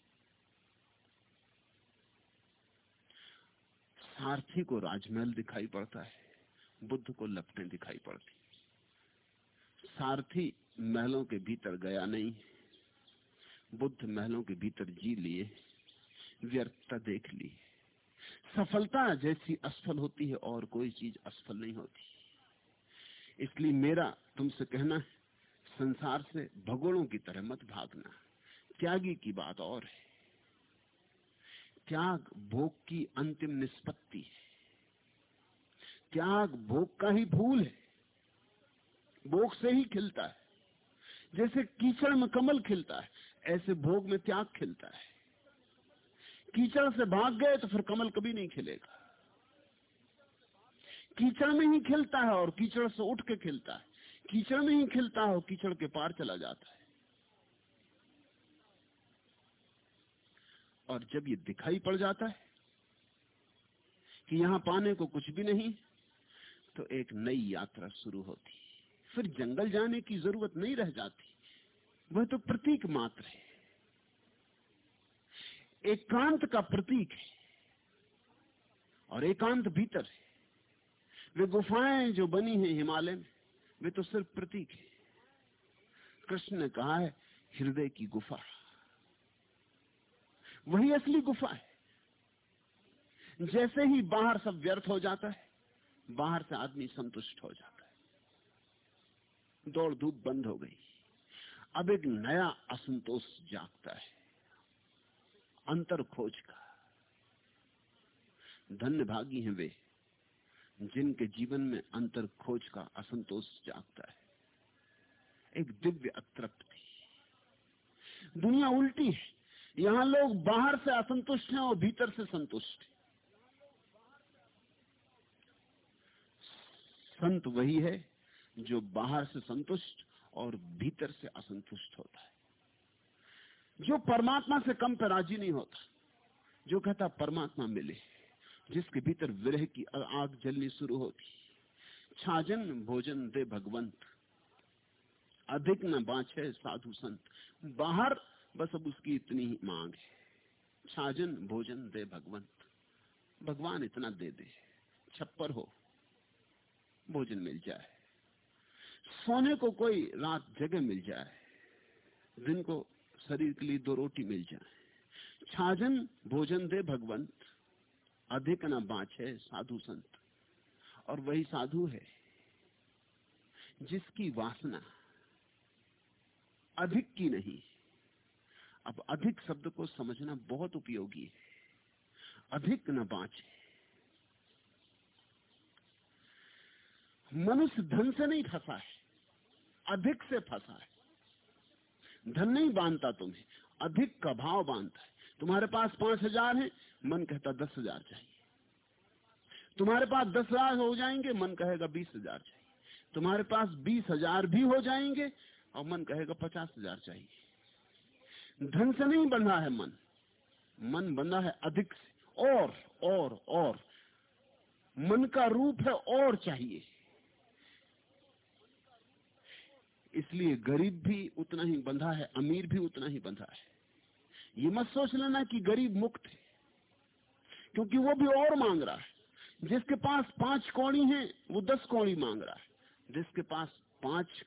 सारथी को राजमहल दिखाई पड़ता है, बुद्ध को लपटें दिखाई पड़ती सारथी महलों के भीतर गया नहीं बुद्ध महलों के भीतर जी लिए व्यर्थता देख ली सफलता जैसी असफल होती है, और कोई चीज़ असफल नहीं होती। इसलिए मेरा तुमसे कहना है, संसार से भगोड़ों की तरह मत भागना। त्यागी की बात और है। त्याग भोग की अंतिम निष्पत्ति है। त्याग भोग का ही भूल है। भोग से ही खिलता है। जैसे कीचड़ में कमल खिलता है, ऐसे भोग में त्याग खिलता है। कीचड़ से भाग गए तो फिर कमल कभी नहीं खिलेगा। कीचड़ में ही खिलता है और कीचड़ से उठ के खिलता है। कीचड़ में ही खिलता है और कीचड़ के पार चला जाता है। और जब ये दिखाई पड़ जाता है कि यहाँ पाने को कुछ भी नहीं तो एक नई यात्रा शुरू होती। फिर जंगल जाने की ज़रूरत नहीं रह जाती। वह तो प्रतीक मात्र है। एकांत का प्रतीक है। और एकांत भीतर है। वे गुफाएँ जो बनी हैं हिमालय में, वे तो सिर्फ़ प्रतीक है। कृष्ण ने कहा है, हृदय की गुफा। वही असली गुफा है। जैसे ही बाहर सब व्यर्थ हो जाता है, बाहर से आदमी संतुष्ट हो जाता है। दौड़ धूप बंद हो गई। अब एक नया असंतोष जागता है। अंतर खोज का। धन्य भागी हैं वे, जिनके जीवन में अंतर खोज का असंतोष जागता है। एक दिव्य अतृप्ति। दुनिया उल्टी है। यहाँ लोग बाहर से असंतुष्ट हैं और भीतर से संतुष्ट संत वही है जो बाहर से संतुष्ट और भीतर से असंतुष्ट होता है। जो परमात्मा से कम पर राज़ी नहीं होता, जो कहता परमात्मा मिले, जिसके भीतर विरह की आग जलनी शुरू होती, छाजन भोजन दे भगवंत, अधिक न बाछे साधु संत, बाहर बस अब उसकी इतनी ही मांग है। छाजन भोजन दे भगवंत। भगवान इतना दे दे। छप्पर हो। भोजन मिल जाए। सोने को कोई रात जगह मिल जाए। दिन को शरीर के लिए दो रोटी मिल जाए। छाजन भोजन दे भगवंत। अधिक न बाछे साधु संत। और वही साधु है जिसकी वासना अधिक की नहीं। अब अधिक शब्द को समझना बहुत उपयोगी है। अधिक न बाँचे। मनुष्य धन से नहीं फंसा है, अधिक से फंसा है। धन नहीं बांधता तुम्हें, अधिक का भाव बांधता है। तुम्हारे पास पाँच हज़ार है, मन कहता दस हज़ार चाहिए। तुम्हारे पास दस हज़ार हो जाएँगे, मन कहेगा बीस हज़ार चाहिए। तुम्हारे पास बीस हज़ार भी हो जाएँगे, और मन कहेगा पचास हज़ार चाहिए। धन से नहीं बंधा है मन। मन बंधा है अधिक से। और और और। मन का रूप है और चाहिए। इसलिए गरीब भी उतना ही बंधा है, अमीर भी उतना ही बंधा है। ये मत सोच लेना कि गरीब मुक्त है। क्योंकि वो भी और मांग रहा है। जिसके पास पाँच कौड़ी है, वो दस कौड़ी मांग रहा है। जिसके पास पाँच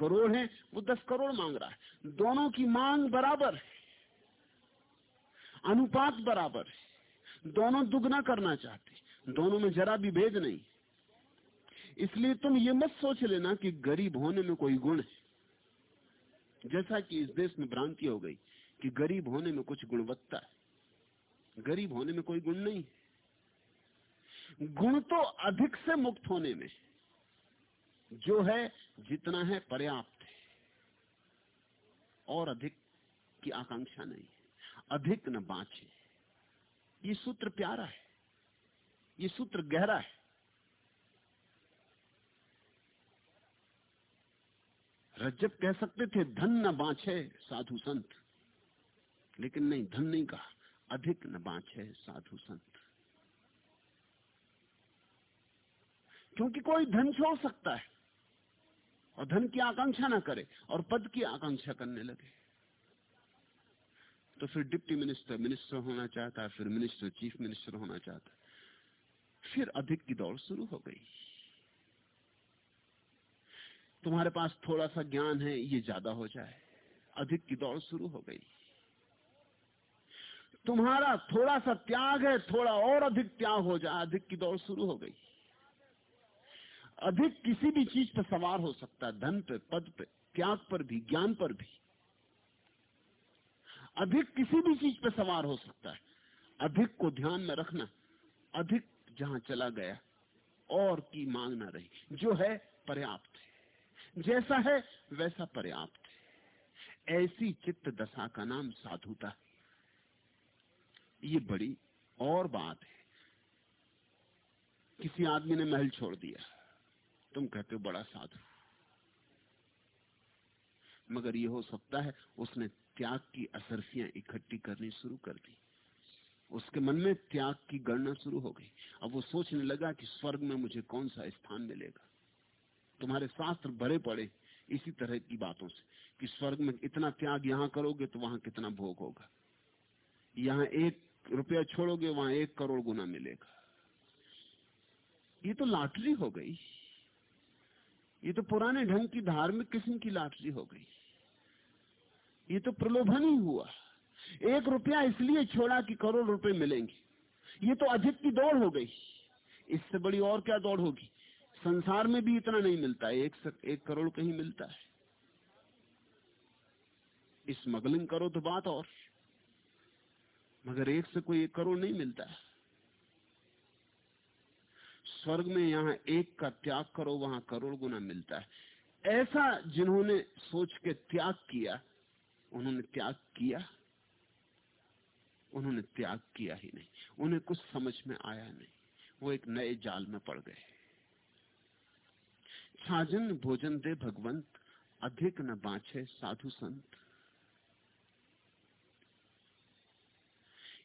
करोड़ है, वो दस करोड़ मांग रहा है। दोनों की मांग बराबर है। अनुपात बराबर है। दोनों दुगना करना चाहते दोनों में जरा भी भेद नहीं। इसलिए तुम ये मत सोच लेना कि गरीब होने में कोई गुण है। जैसा कि इस देश में भ्रांति हो गई कि गरीब होने में कुछ गुणवत्ता है। गरीब होने में कोई गुण नहीं। गुण तो अधिक से मुक्त होने में जो है, जितना है पर्याप्त है। और अधिक की आकांक्षा नहीं है। अधिक न बांचे। ये सूत्र प्यारा है। ये सूत्र गहरा है। रज्जब कह सकते थे, धन न बांचे साधु संत। लेकिन नहीं, धन नहीं कहा। अधिक न बांचे साधु संत। क्योंकि कोई धन छोड़ सकता है। और धन की आकांक्षा ना करे और पद की आकांक्षा करने लगे। तो फिर डिप्टी मिनिस्टर मिनिस्टर होना चाहता है फिर मिनिस्टर, चीफ मिनिस्टर होना चाहता। फिर अधिक की दौड़ शुरू हो गई। तुम्हारे पास थोड़ा सा ज्ञान है, ये ज़्यादा हो जाए। अधिक की दौड़ शुरू हो गई। तुम्हारा थोड़ा सा त्याग है, थोड़ा और अधिक त्याग हो जाए, अधिक की दौड़ शुरू हो गई। अधिक किसी भी चीज़ पर सवार हो सकता है, धन पे, पद पे, त्याग पर भी, ज्ञान पर भी। अधिक किसी भी चीज़ पे सवार हो सकता है। अधिक को ध्यान में रखना, अधिक जहाँ चला गया, और की मांग ना रही। जो है, पर्याप्त है। जैसा है, वैसा पर्याप्त है। ऐसी चित्त दशा का नाम साधुता है। ये बड़ी और बात है। किसी आदमी ने महल छोड़ दिया। तुम कहते हो बड़ा साधु। मगर ये हो सकता है उसने त्याग की असरफियाँ इकट्ठी करनी शुरू कर दी। उसके मन में त्याग की गणना शुरू हो गई। अब वो सोचने लगा कि स्वर्ग में मुझे कौन सा स्थान मिलेगा? तुम्हारे शास्त्र भरे पड़े इसी तरह की बातों से कि स्वर्ग में इतना त्याग यहाँ करोगे तो वहाँ कितना भोग होगा। यहाँ एक रुपया छोड़ोगे, वहाँ एक करोड़ गुना मिलेगा। ये तो लॉटरी हो गई। ये तो पुराने ढंग की धार्मिक किस्म की लॉटरी हो गई। ये तो प्रलोभन ही हुआ। एक रुपया इसलिए छोड़ा कि करोड़ रुपए मिलेंगे। ये तो अधिक की दौड़ हो गई। इससे बड़ी और क्या दौड़ होगी? संसार में भी इतना नहीं मिलता। एक से एक करोड़ कहीं मिलता है। स्मगलिंग करो तो बात और। मगर एक से कोई एक करोड़ नहीं मिलता स्वर्ग में यहाँ एक का त्याग करो, वहाँ करोड़ गुना मिलता है। ऐसा जिन्होंने सोच के त्याग किया, उन्होंने त्याग किया, उन्होंने त्याग किया ही नहीं। उन्हें कुछ समझ में आया नहीं। वो एक नए जाल में पड़ गए। छाजन भोजन दे भगवंत, अधिक न बाछे साधु संत।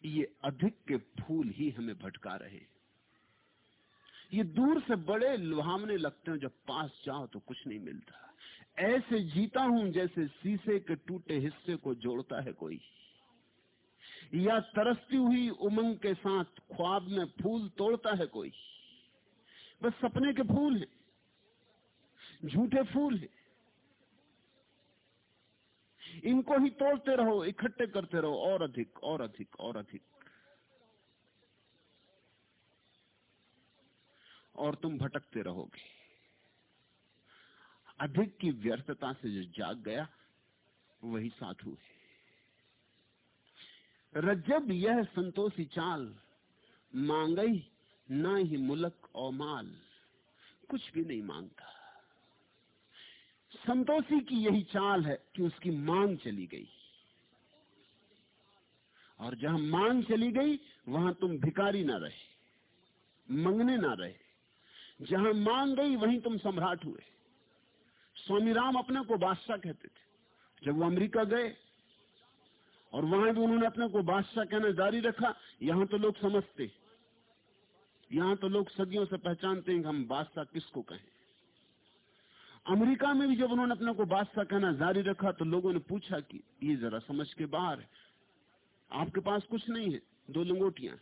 ये अधिक के फूल ही हमें भटका रहे ये दूर से बड़े लुहावने लगते हैं, जब पास जाओ तो कुछ नहीं मिलता। ऐसे जीता हूँ जैसे शीशे के टूटे हिस्से को जोड़ता है कोई। या तरसती हुई उमंग के साथ ख्वाब में फूल तोड़ता है कोई। बस सपने के फूल हैं, झूठे फूल हैं। इनको ही तोड़ते रहो, इकट्ठे करते रहो, और अधिक और अधिक और अधिक। और तुम भटकते रहोगे। अधिक की व्यर्थता से जो जाग गया, वही साधु है। रजब यह संतोषी चाल मांगई, ना ही मुलक और माल, कुछ भी नहीं माँगता। संतोषी की यही चाल है कि उसकी मांग चली गई। और जहाँ मांग चली गई, वहाँ तुम भिकारी ना रहे, मंगने ना रहे। जहाँ मांग गई, वहीं तुम सम्राट हुए। स्वामी राम अपने को बादशाह कहते थे। जब वो अमेरिका गए, और वहाँ भी उन्होंने अपने को बादशाह कहना जारी रखा, यहाँ तो लोग समझते। यहाँ तो लोग सदियों से पहचानते हैं कि हम बादशाह किसको कहें। अमेरिका में भी जब उन्होंने अपने को बादशाह कहना जारी रखा तो लोगों ने पूछा कि ये जरा समझ के बाहर है। आपके पास कुछ नहीं है, दो लंगोटियाँ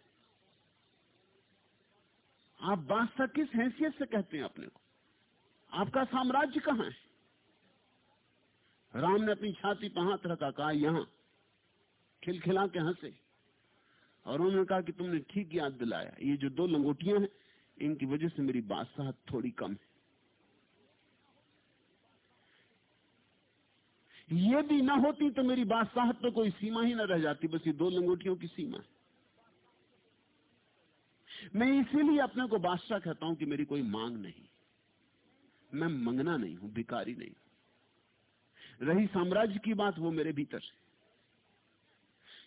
आप बादशाह किस हैसियत से कहते हैं अपने को? आपका साम्राज्य कहाँ है? राम ने अपनी छाती पर हाथ रखा, कहा, यहाँ। खिलखिला के हंसे। और उन्होंने कहा कि तुमने ठीक याद दिलाया। ये जो दो लंगोटियाँ हैं, इनकी वजह से मेरी बादशाह थोड़ी कम है। ये भी ना होती तो मेरी बादशाहत पे कोई सीमा ही ना रह जाती, बस ये दो लंगोटियों की सीमा है। मैं इसीलिए अपने को बादशाह कहता हूँ कि मेरी कोई मांग नहीं। मैं मंगना नहीं हूँ भिकारी नहीं रही साम्राज्य की बात, वो मेरे भीतर है।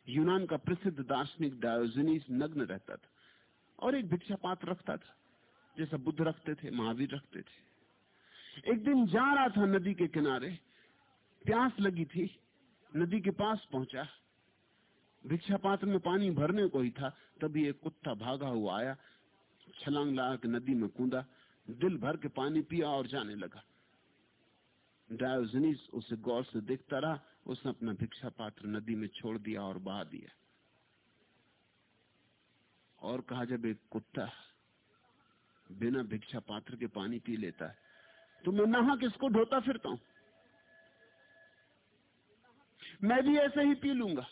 यूनान का प्रसिद्ध दार्शनिक डायोजनीस नग्न रहता था और एक भिक्षा पात्र रखता था, जैसा बुद्ध रखते थे, महावीर रखते थे। एक दिन जा रहा था नदी के किनारे, प्यास लगी थी, नदी के पास पहुँचा। भिक्षा पात्र में पानी भरने को ही था, तभी एक कुत्ता भागा हुआ आया, छलांग लगा के नदी में कूदा, दिल भर के पानी पिया और जाने लगा। डायोजनीस उसे गौर से देखता रहा, उसने अपना भिक्षा पात्र नदी में छोड़ दिया और बहा दिया। और कहा, जब एक कुत्ता बिना भिक्षा पात्र के पानी पी लेता है तो मैं नहा किसको ढोता फिरता हूँ? मैं भी ऐसे ही पी लूँगा।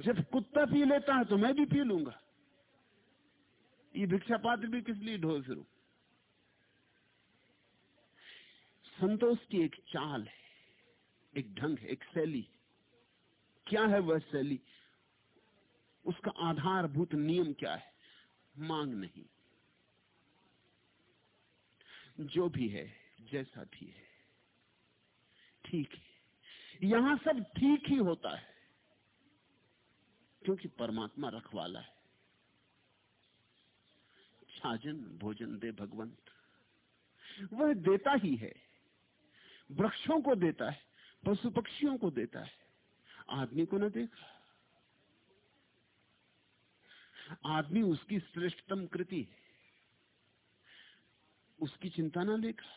जब कुत्ता पी लेता है तो मैं भी पी लूँगा। ये भिक्षा पात्र भी किस लिए ढो फिरू संतोष की एक चाल है, एक ढंग है, एक शैली। क्या है वह शैली? उसका आधारभूत नियम क्या है? मांग नहीं। जो भी है, जैसा भी है, ठीक है। यहाँ सब ठीक ही होता है। क्योंकि परमात्मा रखवाला है। छाजन भोजन दे भगवंत वह देता ही है। वृक्षों को देता है पशु पक्षियों को देता है। आदमी को न देखा। आदमी उसकी श्रेष्ठतम कृति है। उसकी चिंता ना देखा।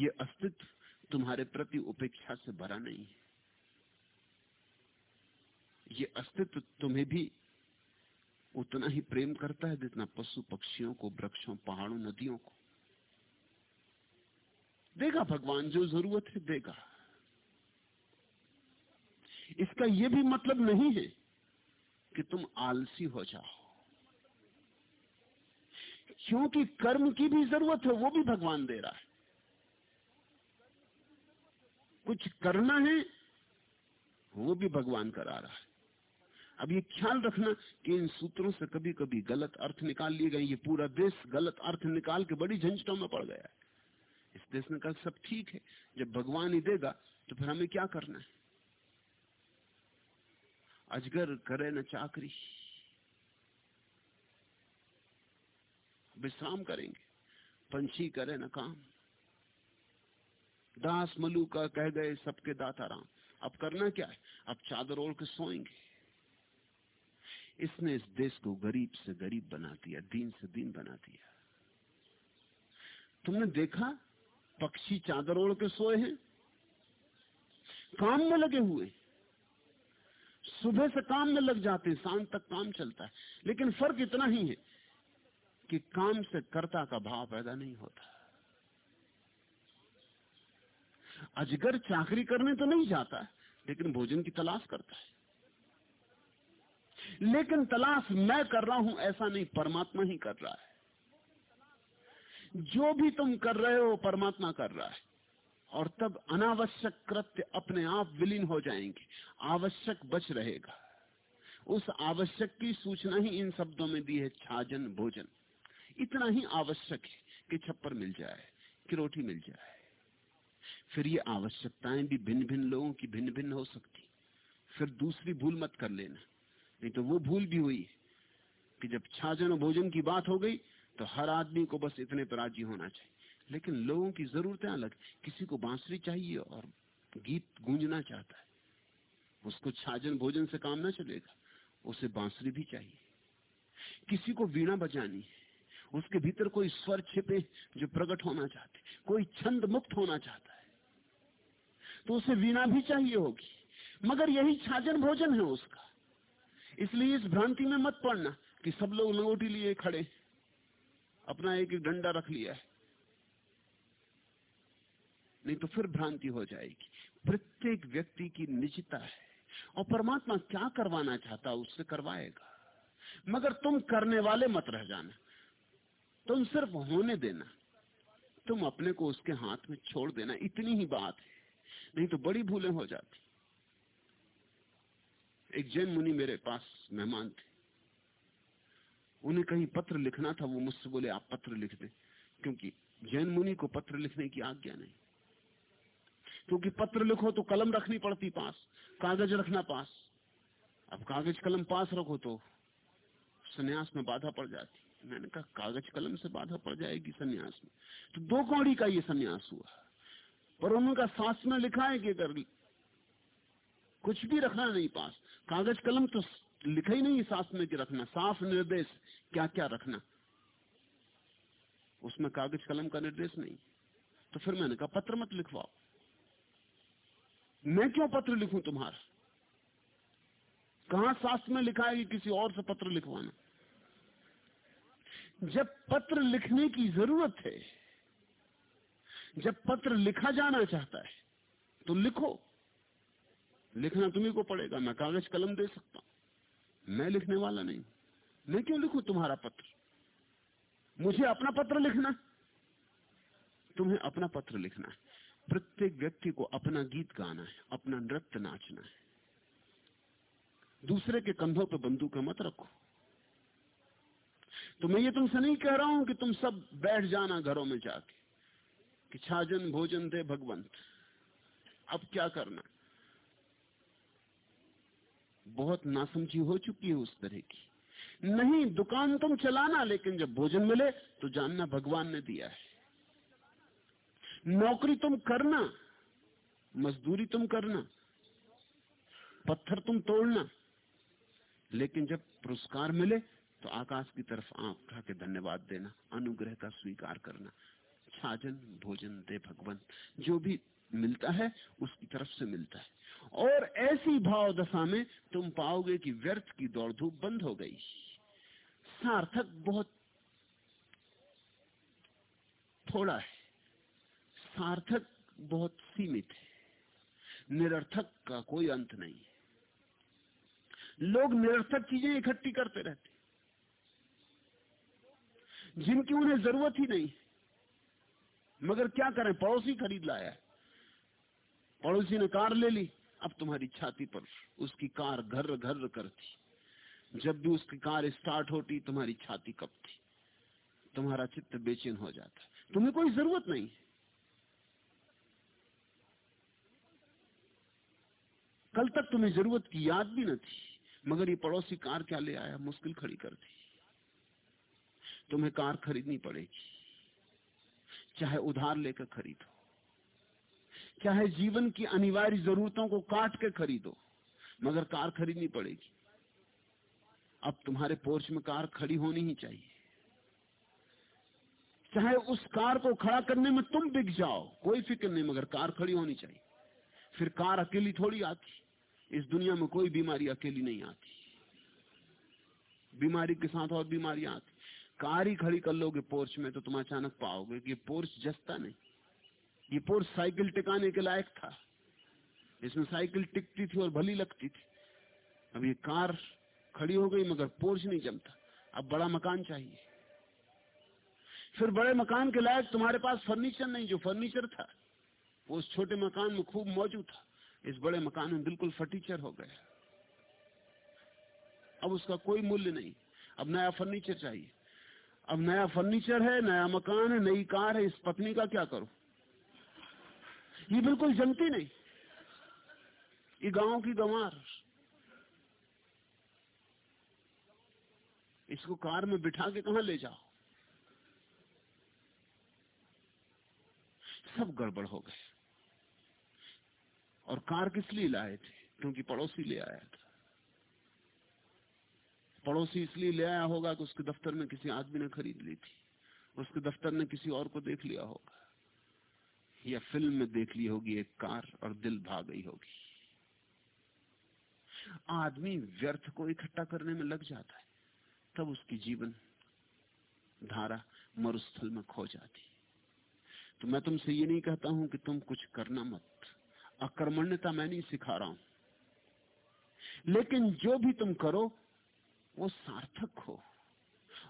ये अस्तित्व तुम्हारे प्रति उपेक्षा से भरा नहीं है। ये अस्तित्व तुम्हें भी उतना ही प्रेम करता है जितना पशु पक्षियों को, वृक्षों, पहाड़ों, नदियों को। देगा भगवान, जो ज़रूरत है देगा। इसका यह भी मतलब नहीं है कि तुम आलसी हो जाओ। क्योंकि कर्म की भी ज़रूरत है, वो भी भगवान दे रहा है। कुछ करना है, वो भी भगवान करा रहा है। अब ये ख्याल रखना कि इन सूत्रों से कभी कभी गलत अर्थ निकाल लिए गए। ये पूरा देश गलत अर्थ निकाल के बड़ी झंझटों में पड़ गया है। इस देश ने कहा सब ठीक है। जब भगवान ही देगा तो फिर हमें क्या करना है? अजगर करे न चाकरी। विश्राम करेंगे। पंछी करे न काम। दास मलू का कह गए सबके दाता राम। अब करना क्या है? अब चादर ओढ़ के सोएँगे। इसने इस देश को गरीब से गरीब बना दिया, दीन से दीन बना दिया। तुमने देखा? पक्षी चादर ओढ़ के सोए हैं, काम में लगे हुए। सुबह से काम में लग जाते हैं, शाम तक काम चलता है। लेकिन फ़र्क इतना ही है कि काम से कर्ता का भाव पैदा नहीं होता। अजगर चाकरी करने तो नहीं जाता, लेकिन भोजन की तलाश करता है। लेकिन तलाश मैं कर रहा हूँ, ऐसा नहीं, परमात्मा ही कर रहा है। जो भी तुम कर रहे हो परमात्मा कर रहा है। और तब अनावश्यक कृत्य अपने आप विलीन हो जाएँगे। आवश्यक बच रहेगा। उस आवश्यक की सूचना ही इन शब्दों में दी है, छाजन भोजन। इतना ही आवश्यक है कि छप्पर मिल जाए, कि रोटी मिल जाए। फिर ये आवश्यकताएँ भी भिन्न भिन्न लोगों की भिन्न भिन्न हो सकती। फिर दूसरी भूल मत कर लेना। नहीं तो वो भूल भी हुई कि जब छाजन भोजन की बात हो गई तो हर आदमी को बस इतने पर राज़ी होना चाहिए। लेकिन लोगों की जरूरतें अलग, किसी को बांसुरी चाहिए और गीत गूंजना चाहता है। उसको छाजन भोजन से काम ना चलेगा, उसे बांसुरी भी चाहिए। किसी को वीणा बजानी है, उसके भीतर कोई स्वर छिपे जो प्रकट होना चाहते, कोई छंद मुक्त होना चाहता है तो उसे वीणा भी चाहिए होगी। मगर यही छाजन भोजन है उसका। इसलिए इस भ्रांति में मत पड़ना कि सब लोग लंगोटी लिए खड़े। अपना एक एक डंडा रख लिया है। नहीं तो फिर भ्रांति हो जाएगी। प्रत्येक व्यक्ति की निजता है। और परमात्मा क्या करवाना चाहता उससे करवाएगा। मगर तुम करने वाले मत रह जाना। तुम सिर्फ़ होने देना। तुम अपने को उसके हाथ में छोड़ देना। इतनी ही बात है। नहीं तो बड़ी भूलें हो जाती। एक जैन मुनि मेरे पास मेहमान थे। उन्हें कहीं पत्र लिखना था, वो मुझसे बोले, आप पत्र लिख दें। क्योंकि जैन मुनि को पत्र लिखने की आज्ञा नहीं। क्योंकि पत्र लिखो तो कलम रखनी पड़ती पास, कागज़ रखना पास। अब कागज़ कलम पास रखो तो सन्यास में बाधा पड़ जाती। मैंने कहा, कागज़ कलम से बाधा पड़ जाएगी सन्यास में? तो दो कौड़ी का ये सन्यास हुआ। पर उनका शास्त्र में लिखा है कि अगर कुछ भी रखना नहीं पास। कागज़ कलम तो लिखा ही नहीं शास्त्र में कि रखना। साफ़ निर्देश क्या क्या रखना? उसमें कागज़ कलम का निर्देश नहीं। तो फिर मैंने कहा, पत्र मत लिखवाओ। मैं क्यों पत्र लिखूं तुम्हारा? कहा शास्त्र में लिखा है कि किसी और से पत्र लिखवाना? जब पत्र लिखने की ज़रूरत है, जब पत्र लिखा जाना चाहता है तो लिखो। लिखना तुम्ही को पड़ेगा, मैं कागज़ कलम दे सकता हूँ। मैं लिखने वाला नहीं। मैं क्यों लिखू तुम्हारा पत्र? मुझे अपना पत्र लिखना। तुम्हें अपना पत्र लिखना है। प्रत्येक व्यक्ति को अपना गीत गाना है, अपना नृत्य नाचना है। दूसरे के कंधों पर बंदूक मत रखो। तो मैं ये तुमसे नहीं कह रहा हूँ कि तुम सब बैठ जाना घरों में जाके कि छाजन भोजन दे भगवंत। अब क्या करना? बहुत नासमझी हो चुकी है उस तरह की। नहीं, दुकान तुम चलाना, लेकिन जब भोजन मिले तो जानना भगवान ने दिया है। नौकरी तुम करना, मजदूरी तुम करना, पत्थर तुम तोड़ना, लेकिन जब पुरस्कार मिले तो आकाश की तरफ़ आँख उठा के धन्यवाद देना, अनुग्रह का स्वीकार करना। छाजन भोजन दे भगवान। जो भी मिलता है, उसकी तरफ़ से मिलता है। और ऐसी भाव दशा में तुम पाओगे कि व्यर्थ की दौड़ धूप बंद हो गई। सार्थक बहुत थोड़ा है। सार्थक बहुत सीमित है। निरर्थक का कोई अंत नहीं है। लोग निरर्थक चीज़ें इकट्ठी करते रहते जिनकी उन्हें ज़रूरत ही नहीं मगर क्या करें? पड़ोसी खरीद लाया है। पड़ोसी ने कार ले ली। अब तुम्हारी छाती पर उसकी कार घर घर करती जब भी उसकी कार स्टार्ट होती, तुम्हारी छाती कपती तुम्हारा चित्त बेचैन हो जाता। तुम्हें कोई ज़रूरत नहीं। कल तक तुम्हें ज़रूरत की याद भी न थी, मगर ये पड़ोसी कार क्या ले आया? मुश्किल खड़ी कर दी। तुम्हें कार खरीदनी पड़ेगी, चाहे उधार लेकर खरीदो। चाहे जीवन की अनिवार्य जरूरतों को काट के खरीदो, मगर कार खरीदनी पड़ेगी। अब तुम्हारे पोर्च में कार खड़ी होनी ही चाहिए। चाहे उस कार को खड़ा करने में तुम बिक जाओ, कोई फ़िक्र नहीं, मगर कार खड़ी होनी चाहिए। फिर कार अकेली थोड़ी आती, इस दुनिया में कोई बीमारी अकेली नहीं आती। बीमारी के साथ और बीमारियाँ आती। कार ही खड़ी कर लोगे पोर्च में तो तुम अचानक पाओगे कि पोर्च जसता नहीं। ये पोर्च साइकिल टिकाने के लायक था। इसमें साइकिल टिकती थी और भली लगती थी। अब ये कार खड़ी हो गई, मगर पोर्च नहीं जमता। अब बड़ा मकान चाहिए। फिर बड़े मकान के लायक तुम्हारे पास फर्नीचर नहीं, जो फर्नीचर था, वो उस छोटे मकान में खूब मौजूद था। इस बड़े मकान में बिल्कुल फर्नीचर हो गया। अब उसका कोई मूल्य नहीं। अब नया फर्नीचर चाहिए। अब नया फर्नीचर है, नया मकान है, नई कार है, इस पत्नी का क्या करो? ये बिल्कुल जमती नहीं। ये गाँव की गंवार। इसको कार में बिठा के कहा ले जाओ? सब गड़बड़ हो गए। और कार किस लिए लाए थे? क्योंकि पड़ोसी ले आया था। पड़ोसी इसलिए ले आया होगा कि उसके दफ्तर में किसी आदमी ने खरीद ली थी। उसके दफ्तर ने किसी और को देख लिया होगा। या फ़िल्म में देख ली होगी एक कार और दिल भाग गई होगी। आदमी व्यर्थ को इकट्ठा करने में लग जाता है, तब उसकी जीवन धारा मरुस्थल में खो जाती। तो मैं तुमसे ये नहीं कहता हूँ कि तुम कुछ करना मत। अकर्मण्यता मैं नहीं सिखा रहा हूँ। लेकिन जो भी तुम करो, वो सार्थक हो।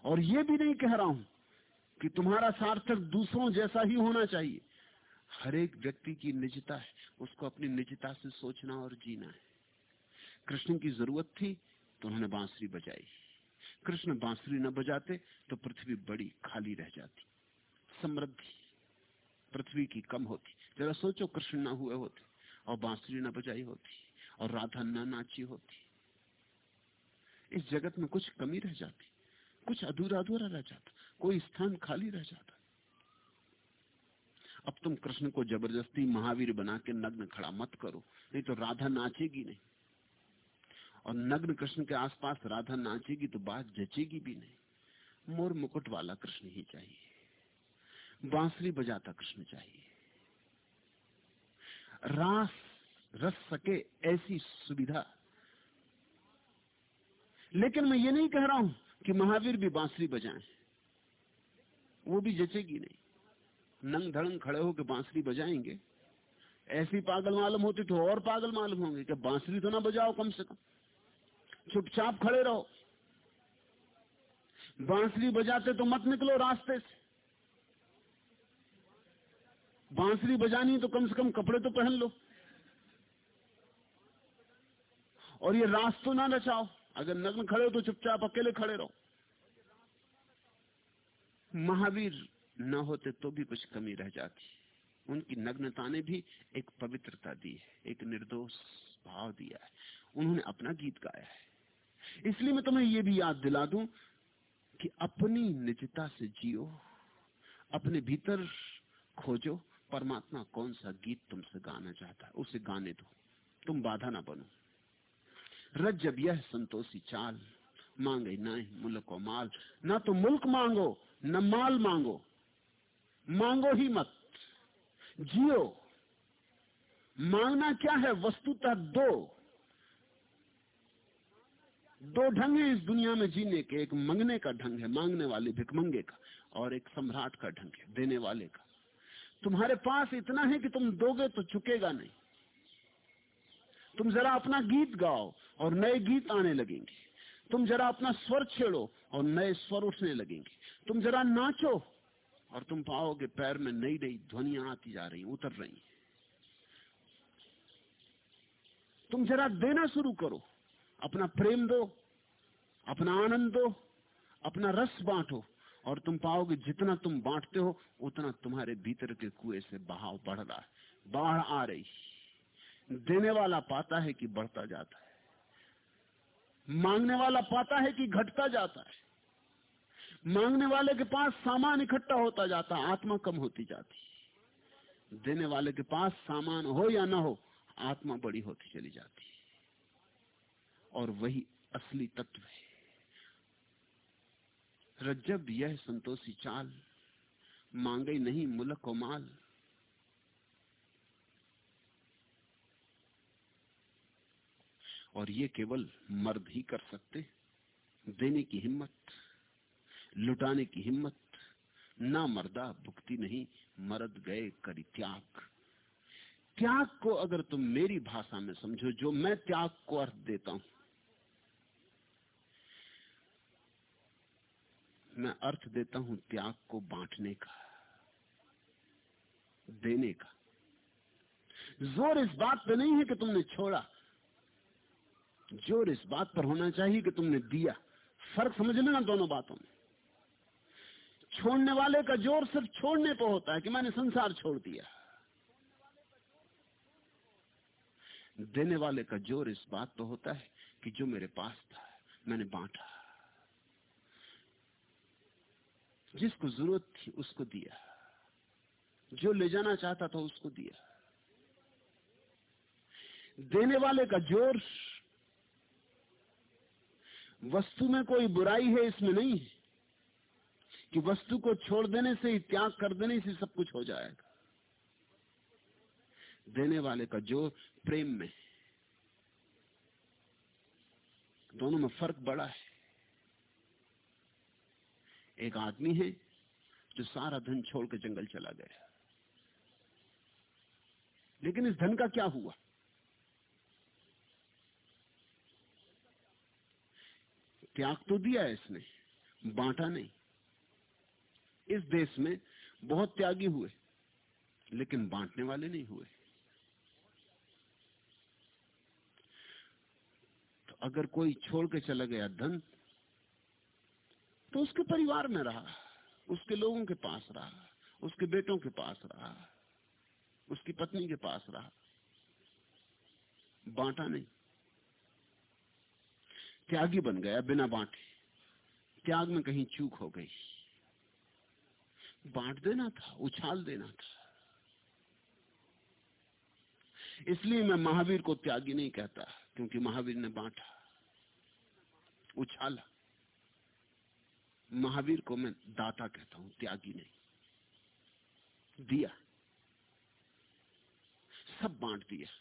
और ये भी नहीं कह रहा हूँ कि तुम्हारा सार्थक दूसरों जैसा ही होना चाहिए। हर एक व्यक्ति की निजता है, उसको अपनी निजता से सोचना और जीना है। कृष्ण की ज़रूरत थी तो उन्होंने बांसुरी बजाई। कृष्ण बांसुरी न बजाते तो पृथ्वी बड़ी खाली रह जाती, समृद्धि पृथ्वी की कम होती। जरा सोचो कृष्ण ना हुए होते और बांसुरी न बजाई होती और राधा न नाची होती। इस जगत में कुछ कमी रह जाती, कुछ अधूरा अधूरा रह जाता, कोई स्थान खाली रह जाता। अब तुम कृष्ण को ज़बरदस्ती महावीर बना के नग्न खड़ा मत करो, नहीं तो राधा नाचेगी नहीं। और नग्न कृष्ण के आसपास राधा नाचेगी तो बात जचेगी भी नहीं। मोर मुकुट वाला कृष्ण ही चाहिए। बांसुरी बजाता कृष्ण चाहिए। रास रस सके ऐसी सुविधा। लेकिन मैं ये नहीं कह रहा हूँ कि महावीर भी बांसुरी बजाएँ, वो भी जचेगी नहीं। नंग धड़ंग खड़े होकर बांसुरी बजाएँगे। ऐसी पागल मालूम होती तो और पागल मालूम होंगे कि बांसुरी तो ना बजाओ कम से कम। चुपचाप खड़े रहो। बांसुरी बजाते तो मत निकलो रास्ते से। बांसुरी बजानी तो कम से कम कपड़े तो पहन लो। और ये रास तो ना नचाओ। अगर नग्न खड़े हो तो चुपचाप अकेले खड़े रहो। महावीर न होते तो भी कुछ कमी रह जाती। उनकी नग्नता ने भी एक पवित्रता दी है, एक निर्दोष भाव दिया है। उन्होंने अपना गीत गाया है। इसलिए मैं तुम्हें यह भी याद दिला दूँ कि अपनी निजता से जियो, अपने भीतर खोजो, परमात्मा कौन सा गीत तुमसे गाना चाहता है, उसे गाने दो। तुम बाधा ना बनो। रज जब यह संतोषी चाल, मांगे ना मुल्क और माल। ना तो मुल्क मांगो, न माल मांगो। मांगो ही मत। जियो, मांगना क्या है? वस्तुतः दो। दो ढंग है इस दुनिया में जीने के। एक मंगने का ढंग है, मांगने वाले भिकमंगे का, और एक सम्राट का ढंग है, देने वाले का। तुम्हारे पास इतना है कि तुम दोगे तो चुकेगा नहीं। तुम जरा अपना गीत गाओ और नए गीत आने लगेंगे। तुम जरा अपना स्वर छेड़ो और नए स्वर उठने लगेंगे। तुम जरा नाचो और तुम पाओगे पैर में नई नई ध्वनियाँ आती जा रही उतर रही तुम जरा देना शुरू करो। अपना प्रेम दो, अपना आनंद दो, अपना रस बांटो, और तुम पाओगे जितना तुम बांटते हो, उतना तुम्हारे भीतर के कुएँ से बहाव बढ़ रहा है, बाढ़ आ रही देने वाला पाता है कि बढ़ता जाता है। मांगने वाला पाता है कि घटता जाता है। मांगने वाले के पास सामान इकट्ठा होता जाता, आत्मा कम होती जाती। देने वाले के पास सामान हो या ना हो, आत्मा बड़ी होती चली जाती। और वही असली तत्व है। रज्जब यह संतोषी चाल, मांगे नहीं मुलक और माल। और ये केवल मर्द ही कर सकते, देने की हिम्मत। लुटाने की हिम्मत। ना मर्दा भुक्ति नहीं, मरद गए करी त्याग। त्याग को अगर तुम मेरी भाषा में समझो, जो मैं त्याग को अर्थ देता हूँ। मैं अर्थ देता हूँ त्याग को बांटने का, देने का। ज़ोर इस बात पे नहीं है कि तुमने छोड़ा। ज़ोर इस बात पर होना चाहिए कि तुमने दिया। फ़र्क समझ लेना दोनों बातों में। छोड़ने वाले का ज़ोर सिर्फ़ छोड़ने पर होता है कि मैंने संसार छोड़ दिया। देने वाले का ज़ोर इस बात पर होता है कि जो मेरे पास था, मैंने बांटा। जिसको ज़रूरत थी उसको दिया। जो ले जाना चाहता था उसको दिया। देने वाले का ज़ोर, वस्तु में कोई बुराई है इसमें नहीं। है कि वस्तु को छोड़ देने से ही, त्याग कर देने से सब कुछ हो जाएगा। देने वाले का ज़ोर प्रेम में दोनों में फ़र्क बड़ा है। एक आदमी है जो सारा धन छोड़ के जंगल चला गया। लेकिन इस धन का क्या हुआ? त्याग तो दिया इसने, बांटा नहीं। इस देश में बहुत त्यागी हुए, लेकिन बांटने वाले नहीं हुए। तो अगर कोई छोड़ के चला गया धन तो उसके परिवार में रहा, उसके लोगों के पास रहा, उसके बेटों के पास रहा, उसकी पत्नी के पास रहा। बांटा नहीं। त्यागी बन गया बिना बांटे। त्याग में कहीं चूक हो गई। बांट देना था, उछाल देना था। इसलिए मैं महावीर को त्यागी नहीं कहता, क्योंकि महावीर ने बांटा, उछाला। महावीर को मैं दाता कहता हूँ, त्यागी नहीं। दिया। सब बांट दिया।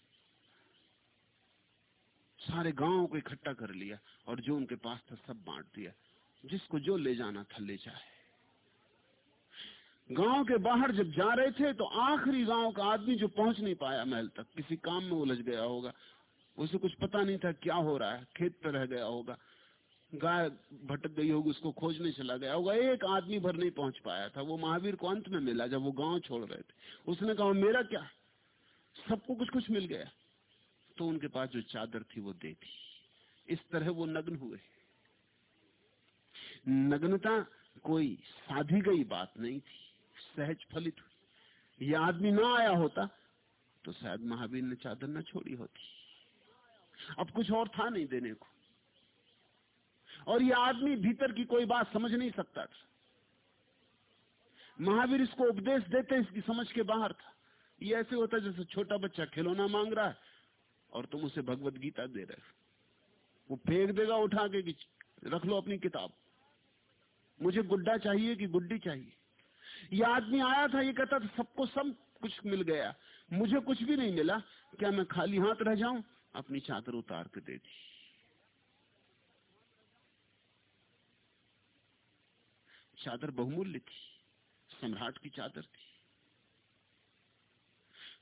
सारे गाँव को इकट्ठा कर लिया, और जो उनके पास था सब बांट दिया। जिसको जो ले जाना था, ले जाए। गाँव के बाहर जब जा रहे थे तो आखिरी गाँव का आदमी जो पहुँच नहीं पाया महल तक, किसी काम में उलझ गया होगा। उसे कुछ पता नहीं था क्या हो रहा है, खेत पर रह गया होगा। गाय भटक गई होगी, उसको खोजने चला गया होगा। एक आदमी भर नहीं पहुँच पाया था। वो महावीर को अंत में मिला जब वो गाँव छोड़ रहे थे। उसने कहा, मेरा क्या? सबको कुछ कुछ मिल गया। तो उनके पास जो चादर थी, वो दे दी। इस तरह वो नग्न हुए। नग्नता कोई साधी गई बात नहीं थी। सहज फलित हुई। ये आदमी ना आया होता तो शायद महावीर ने चादर न छोड़ी होती। अब कुछ और था नहीं देने को। और ये आदमी भीतर की कोई बात समझ नहीं सकता था। महावीर इसको उपदेश देते इसकी समझ के बाहर था। ये ऐसे होता जैसे छोटा बच्चा खिलौना मांग रहा है, और तुम उसे भगवत गीता दे रहे हो। वो फेंक देगा उठा के रख लो अपनी किताब। मुझे गुड्डा चाहिए कि गुड्डी चाहिए? ये आदमी आया था, ये कहता था, सबको सब कुछ मिल गया। मुझे कुछ भी नहीं मिला। क्या मैं खाली हाथ रह जाऊँ? अपनी चादर उतार के दे दी। चादर बहुमूल्य थी। सम्राट की चादर थी।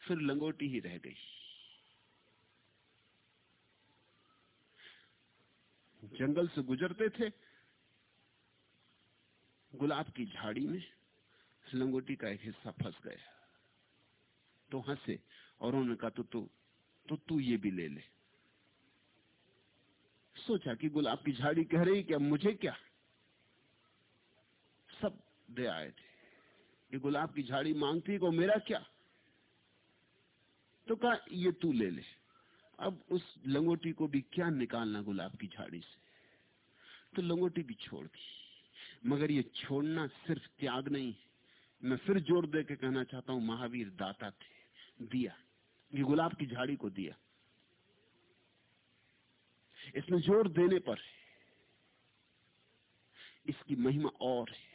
फिर लंगोटी ही रह गई। जंगल से गुजरते थे, गुलाब की झाड़ी में। लंगोटी का एक हिस्सा फंस गया तो हंसे और उन्होंने कहा तो तू तो तू ये भी ले ले। सोचा कि गुलाब की झाड़ी कह रही कि अब मुझे क्या? सब दे आए थे कि गुलाब की झाड़ी मांगती को मेरा क्या? तो कहा, ये तू ले ले। अब उस लंगोटी को भी क्या निकालना गुलाब की झाड़ी से? तो लंगोटी भी छोड़ दी। मगर ये छोड़ना सिर्फ़ त्याग नहीं मैं फिर ज़ोर दे के कहना चाहता हूँ, महावीर दाता थे, दिया। ये गुलाब की झाड़ी को दिया। इसमें ज़ोर देने पर इसकी महिमा और है।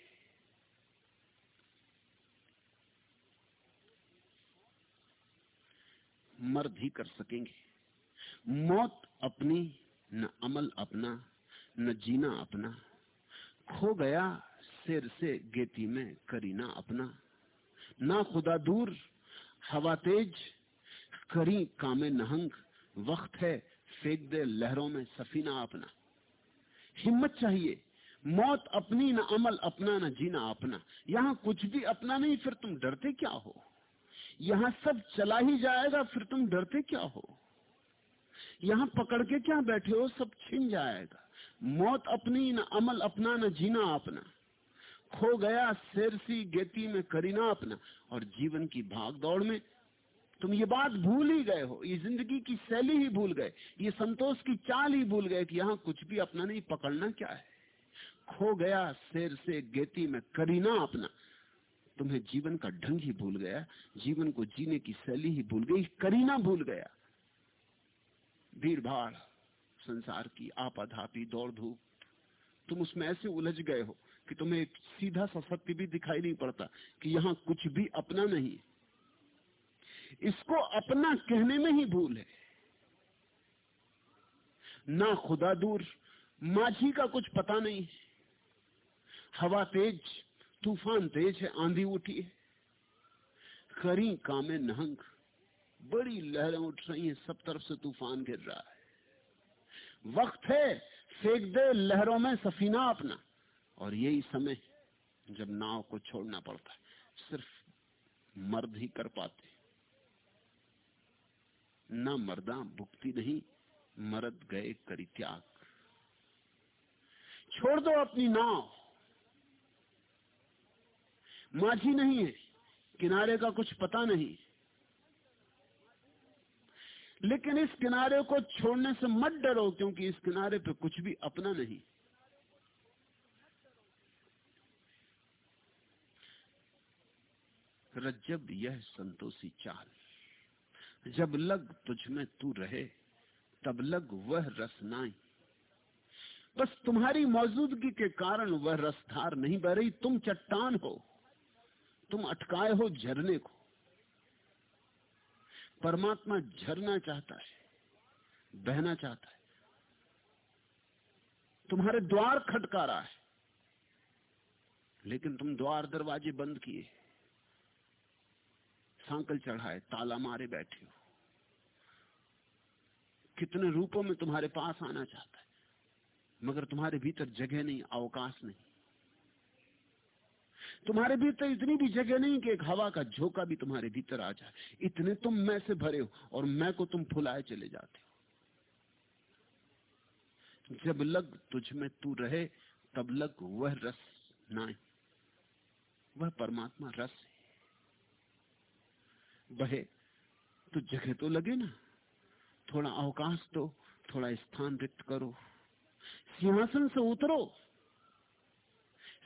मर्द ही कर सकेंगे। मौत अपनी, न अमल अपना, न जीना अपना। खो गया सिर से गेती में करीना अपना। ना खुदा दूर, हवा तेज, करी कामे नहंग। वक्त है, फेंक दे लहरों में सफीना अपना। हिम्मत चाहिए, मौत अपनी न अमल, अपना न जीना अपना। यहाँ कुछ भी अपना नहीं, फिर तुम डरते क्या हो? यहाँ सब चला ही जाएगा, फिर तुम डरते क्या हो? यहाँ पकड़ के क्या बैठे हो, सब छिन जाएगा। मौत अपनी न अमल, अपना न जीना अपना। खो गया शेरसी गेती में करीना अपना। और जीवन की भाग दौड़ में तुम ये बात भूल ही गए हो, ये ज़िंदगी की शैली ही भूल गए, ये संतोष की चाल ही भूल गए कि यहाँ कुछ भी अपना नहीं, पकड़ना क्या है? खो गया शेर से गेती में करीना अपना। तुम्हें जीवन का ढंग ही भूल गया, जीवन को जीने की शैली ही भूल गई करीना भूल गया। भीड़ भाड़ संसार की आपाधापी दौड़ धूप तुम उसमें ऐसे उलझ गए हो कि तुम्हें एक सीधा सा सत्य भी दिखाई नहीं पड़ता कि यहाँ कुछ भी अपना नहीं। इसको अपना कहने में ही भूल है। ना खुदा दूर माझी का कुछ पता नहीं। हवा तेज, तूफ़ान तेज है, आंधी उठी है। करी कामे नहंग, बड़ी लहरें उठ रही हैं, सब तरफ़ से तूफ़ान गिर रहा है। वक्त है, फेंक दे लहरों में सफीना अपना। और यही समय जब नाव को छोड़ना पड़ता है, सिर्फ़ मर्द ही कर पाते। ना मर्दा भुक्ति नहीं, मर्द गए करी त्याग। छोड़ दो अपनी नाव। माझी नहीं है, किनारे का कुछ पता नहीं। लेकिन इस किनारे को छोड़ने से मत डरो, क्योंकि इस किनारे पे कुछ भी अपना नहीं। रज्जब यह संतोषी चाल, जब लग तुझ में तू रहे, तब लग वह रस नाई। बस तुम्हारी मौजूदगी के कारण वह रसधार नहीं बह रही। तुम चट्टान हो, तुम अटकाए हो झरने को। परमात्मा झरना चाहता है, बहना चाहता है। तुम्हारे द्वार खटका रहा है, लेकिन तुम द्वार दरवाजे बंद किए। सांकल चढ़ाए, ताला मारे बैठे हो। कितने रूपों में तुम्हारे पास आना चाहता है, मगर तुम्हारे भीतर जगह नहीं, अवकाश नहीं। तुम्हारे भीतर इतनी भी जगह नहीं कि एक हवा का झोंका भी तुम्हारे भीतर आ जाए। इतने तुम मैं से भरे हो और मैं को तुम फुलाए चले जाते हो। जब लग तुझ में तू रहे, तब लग वह रस ना वह परमात्मा रस है। बहे तो जगह तो लगे ना। थोड़ा अवकाश दो, थोड़ा स्थान रिक्त करो। सिंहासन से उतरो,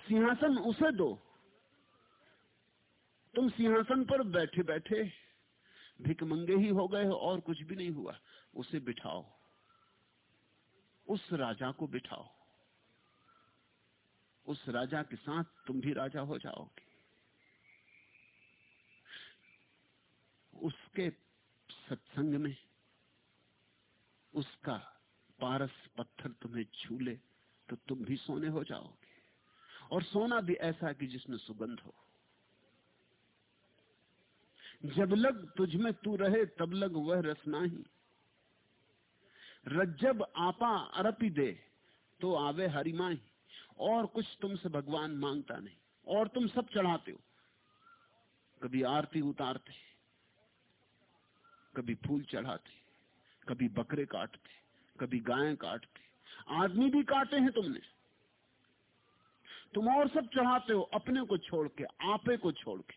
सिंहासन उसे दो। तुम सिंहासन पर बैठे बैठे भिकमंगे ही हो गए हो, और कुछ भी नहीं हुआ। उसे बिठाओ। उस राजा को बिठाओ। उस राजा के साथ तुम भी राजा हो जाओगे। उसके सत्संग में उसका पारस पत्थर तुम्हें छू ले तो तुम भी सोने हो जाओगे। और सोना भी ऐसा कि जिसमें सुगंध हो। जब लग तुझ में तू रहे, तब लग वह रसना ही। रज्जब आपा अरपी दे तो आवे हरिमाही और कुछ तुमसे भगवान माँगता नहीं, और तुम सब चढ़ाते हो। कभी आरती उतारते कभी फूल चढ़ाते, कभी बकरे काटते, कभी गायें काटते। आदमी भी काटे हैं तुमने। तुम और सब चढ़ाते हो, अपने को छोड़ के, आपे को छोड़ के,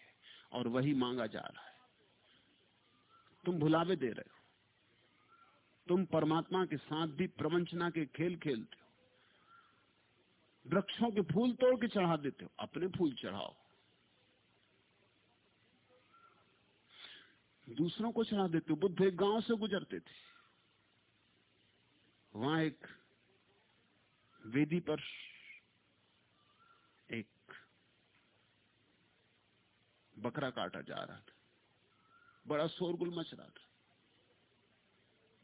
और वही मांगा जा रहा है। तुम भुलावे दे रहे हो। तुम परमात्मा के साथ भी प्रवंचना के खेल खेलते हो। वृक्षों के फूल तोड़ के चढ़ा देते हो, अपने फूल चढ़ाओ। दूसरों को चढ़ा देते बुद्ध एक गाँव से गुजरते थे। वहाँ एक वेदी पर एक बकरा काटा जा रहा था। बड़ा शोरगुल मच रहा था।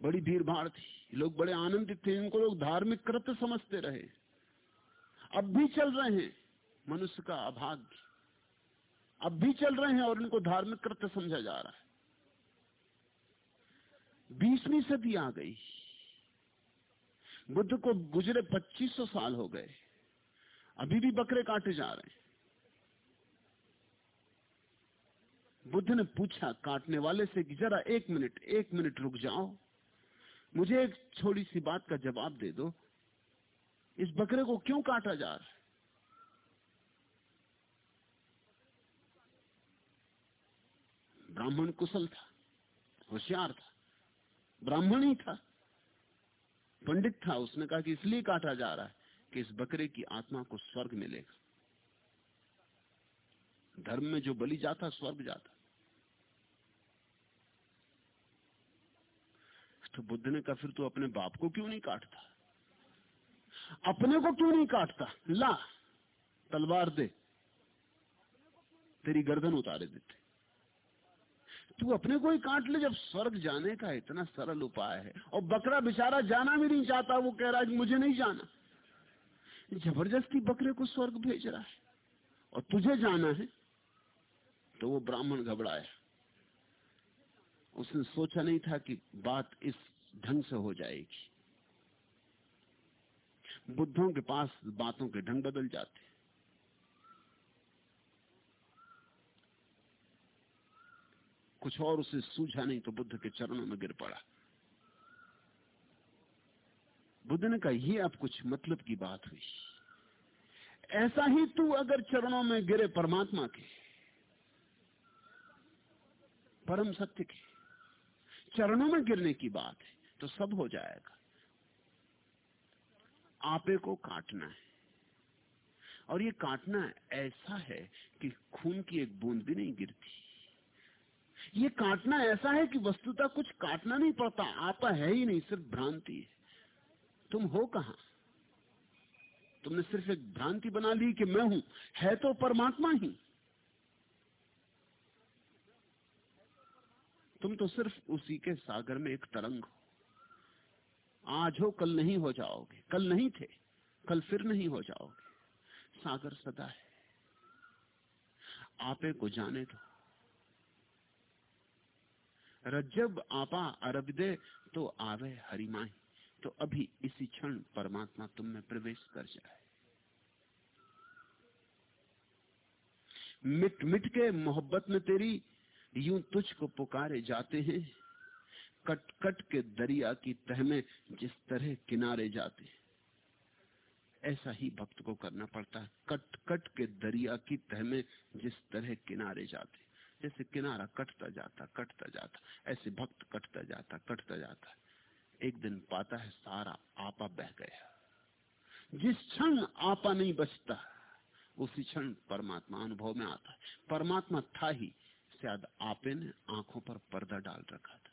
बड़ी भीड़ भाड़ थी। लोग बड़े आनंदित थे। इनको लोग धार्मिक कृत्य समझते रहे। अब भी चल रहे हैं। मनुष्य का अभाग्य अब भी चल रहे हैं और इनको धार्मिक कृत्य समझा जा रहा है। बीसवीं सदी आ गई। बुद्ध को गुजरे 2500 साल हो गए। अभी भी बकरे काटे जा रहे हैं। बुद्ध ने पूछा, काटने वाले से कि जरा एक मिनट एक मिनट रुक जाओ। मुझे एक छोटी सी बात का जवाब दे दो। इस बकरे को क्यों काटा जा रहा है? ब्राह्मण कुशल था, होशियार था। ब्राह्मण ही था। पंडित था, उसने कहा कि इसलिए काटा जा रहा है कि इस बकरे की आत्मा को स्वर्ग मिलेगा। धर्म में जो बलि जाता, स्वर्ग जाता। तो बुद्ध ने कहा, फिर तू अपने बाप को क्यों नहीं काटता? अपने को क्यों नहीं काटता? ला, तलवार दे, तेरी गर्दन उतारे देते। तू अपने को ही काट ले, जब स्वर्ग जाने का इतना सरल उपाय है। और बकरा बेचारा जाना भी नहीं चाहता, वो कह रहा है मुझे नहीं जाना। ज़बरदस्ती बकरे को स्वर्ग भेज रहा है, और तुझे जाना है तो वो ब्राह्मण घबराया। उसने सोचा नहीं था कि बात इस ढंग से हो जाएगी। बुद्धों के पास बातों के ढंग बदल जाते। कुछ और उसे सूझा नहीं तो बुद्ध के चरणों में गिर पड़ा। बुद्ध ने कहा, ये अब कुछ मतलब की बात हुई। ऐसा ही तू अगर चरणों में गिरे परमात्मा के, परम सत्य के, चरणों में गिरने की बात है तो सब हो जाएगा। आपे को काटना है। और ये काटना ऐसा है कि खून की एक बूंद भी नहीं गिरती। ये काटना ऐसा है कि वस्तुता कुछ काटना नहीं पड़ता, आता है ही नहीं, सिर्फ़ भ्रांति तुम हो कहा? तुमने सिर्फ़ एक भ्रांति बना ली कि मैं हूँ, है तो परमात्मा ही। तुम तो सिर्फ़ उसी के सागर में एक तरंग हो। आज हो, कल नहीं हो जाओगे। कल नहीं थे, कल फिर नहीं हो जाओगे। सागर सदा है। आपे को जाने दो। रज्जब आपा अरब दे तो आवे हरिमाही तो अभी इसी क्षण परमात्मा तुम में प्रवेश कर जाए। मिट मिट के मोहब्बत में तेरी, यूँ तुझको पुकारे जाते हैं। कट कट के दरिया की तह में जिस तरह किनारे जाते हैं। ऐसा ही भक्त को करना पड़ता है। कट कट के दरिया की तह में जिस तरह किनारे जाते जैसे किनारा कटता जाता कटता जाता, ऐसे भक्त कटता जाता कटता जाता। एक दिन पाता है, सारा आपा बह गया। जिस क्षण आपा नहीं बचता, उसी क्षण परमात्मा अनुभव में आता है। परमात्मा था ही, शायद आपे ने आँखों पर पर्दा डाल रखा था।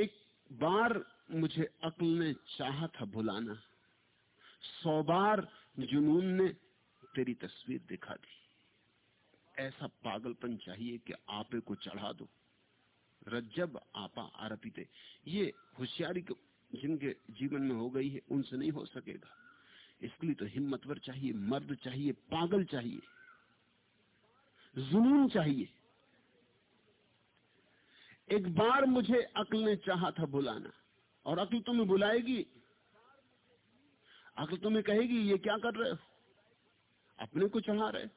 एक बार मुझे अक्ल ने चाहा था भुलाना सौ बार जुनून ने तेरी तस्वीर दिखा दी ऐसा पागलपन चाहिए कि आपे को चढ़ा दो। रज्जब आपा आरपिते ये होशियारी जिनके जीवन में हो गई है, उनसे नहीं हो सकेगा। इसके लिए तो हिम्मतवर चाहिए, मर्द चाहिए, पागल चाहिए, जुनून चाहिए। एक बार मुझे अकल ने चाहा था बुलाना, और अकल तुम्हें बुलाएगी? अकल तुम्हें कहेगी, ये क्या कर रहे हो? अपने को चढ़ा रहे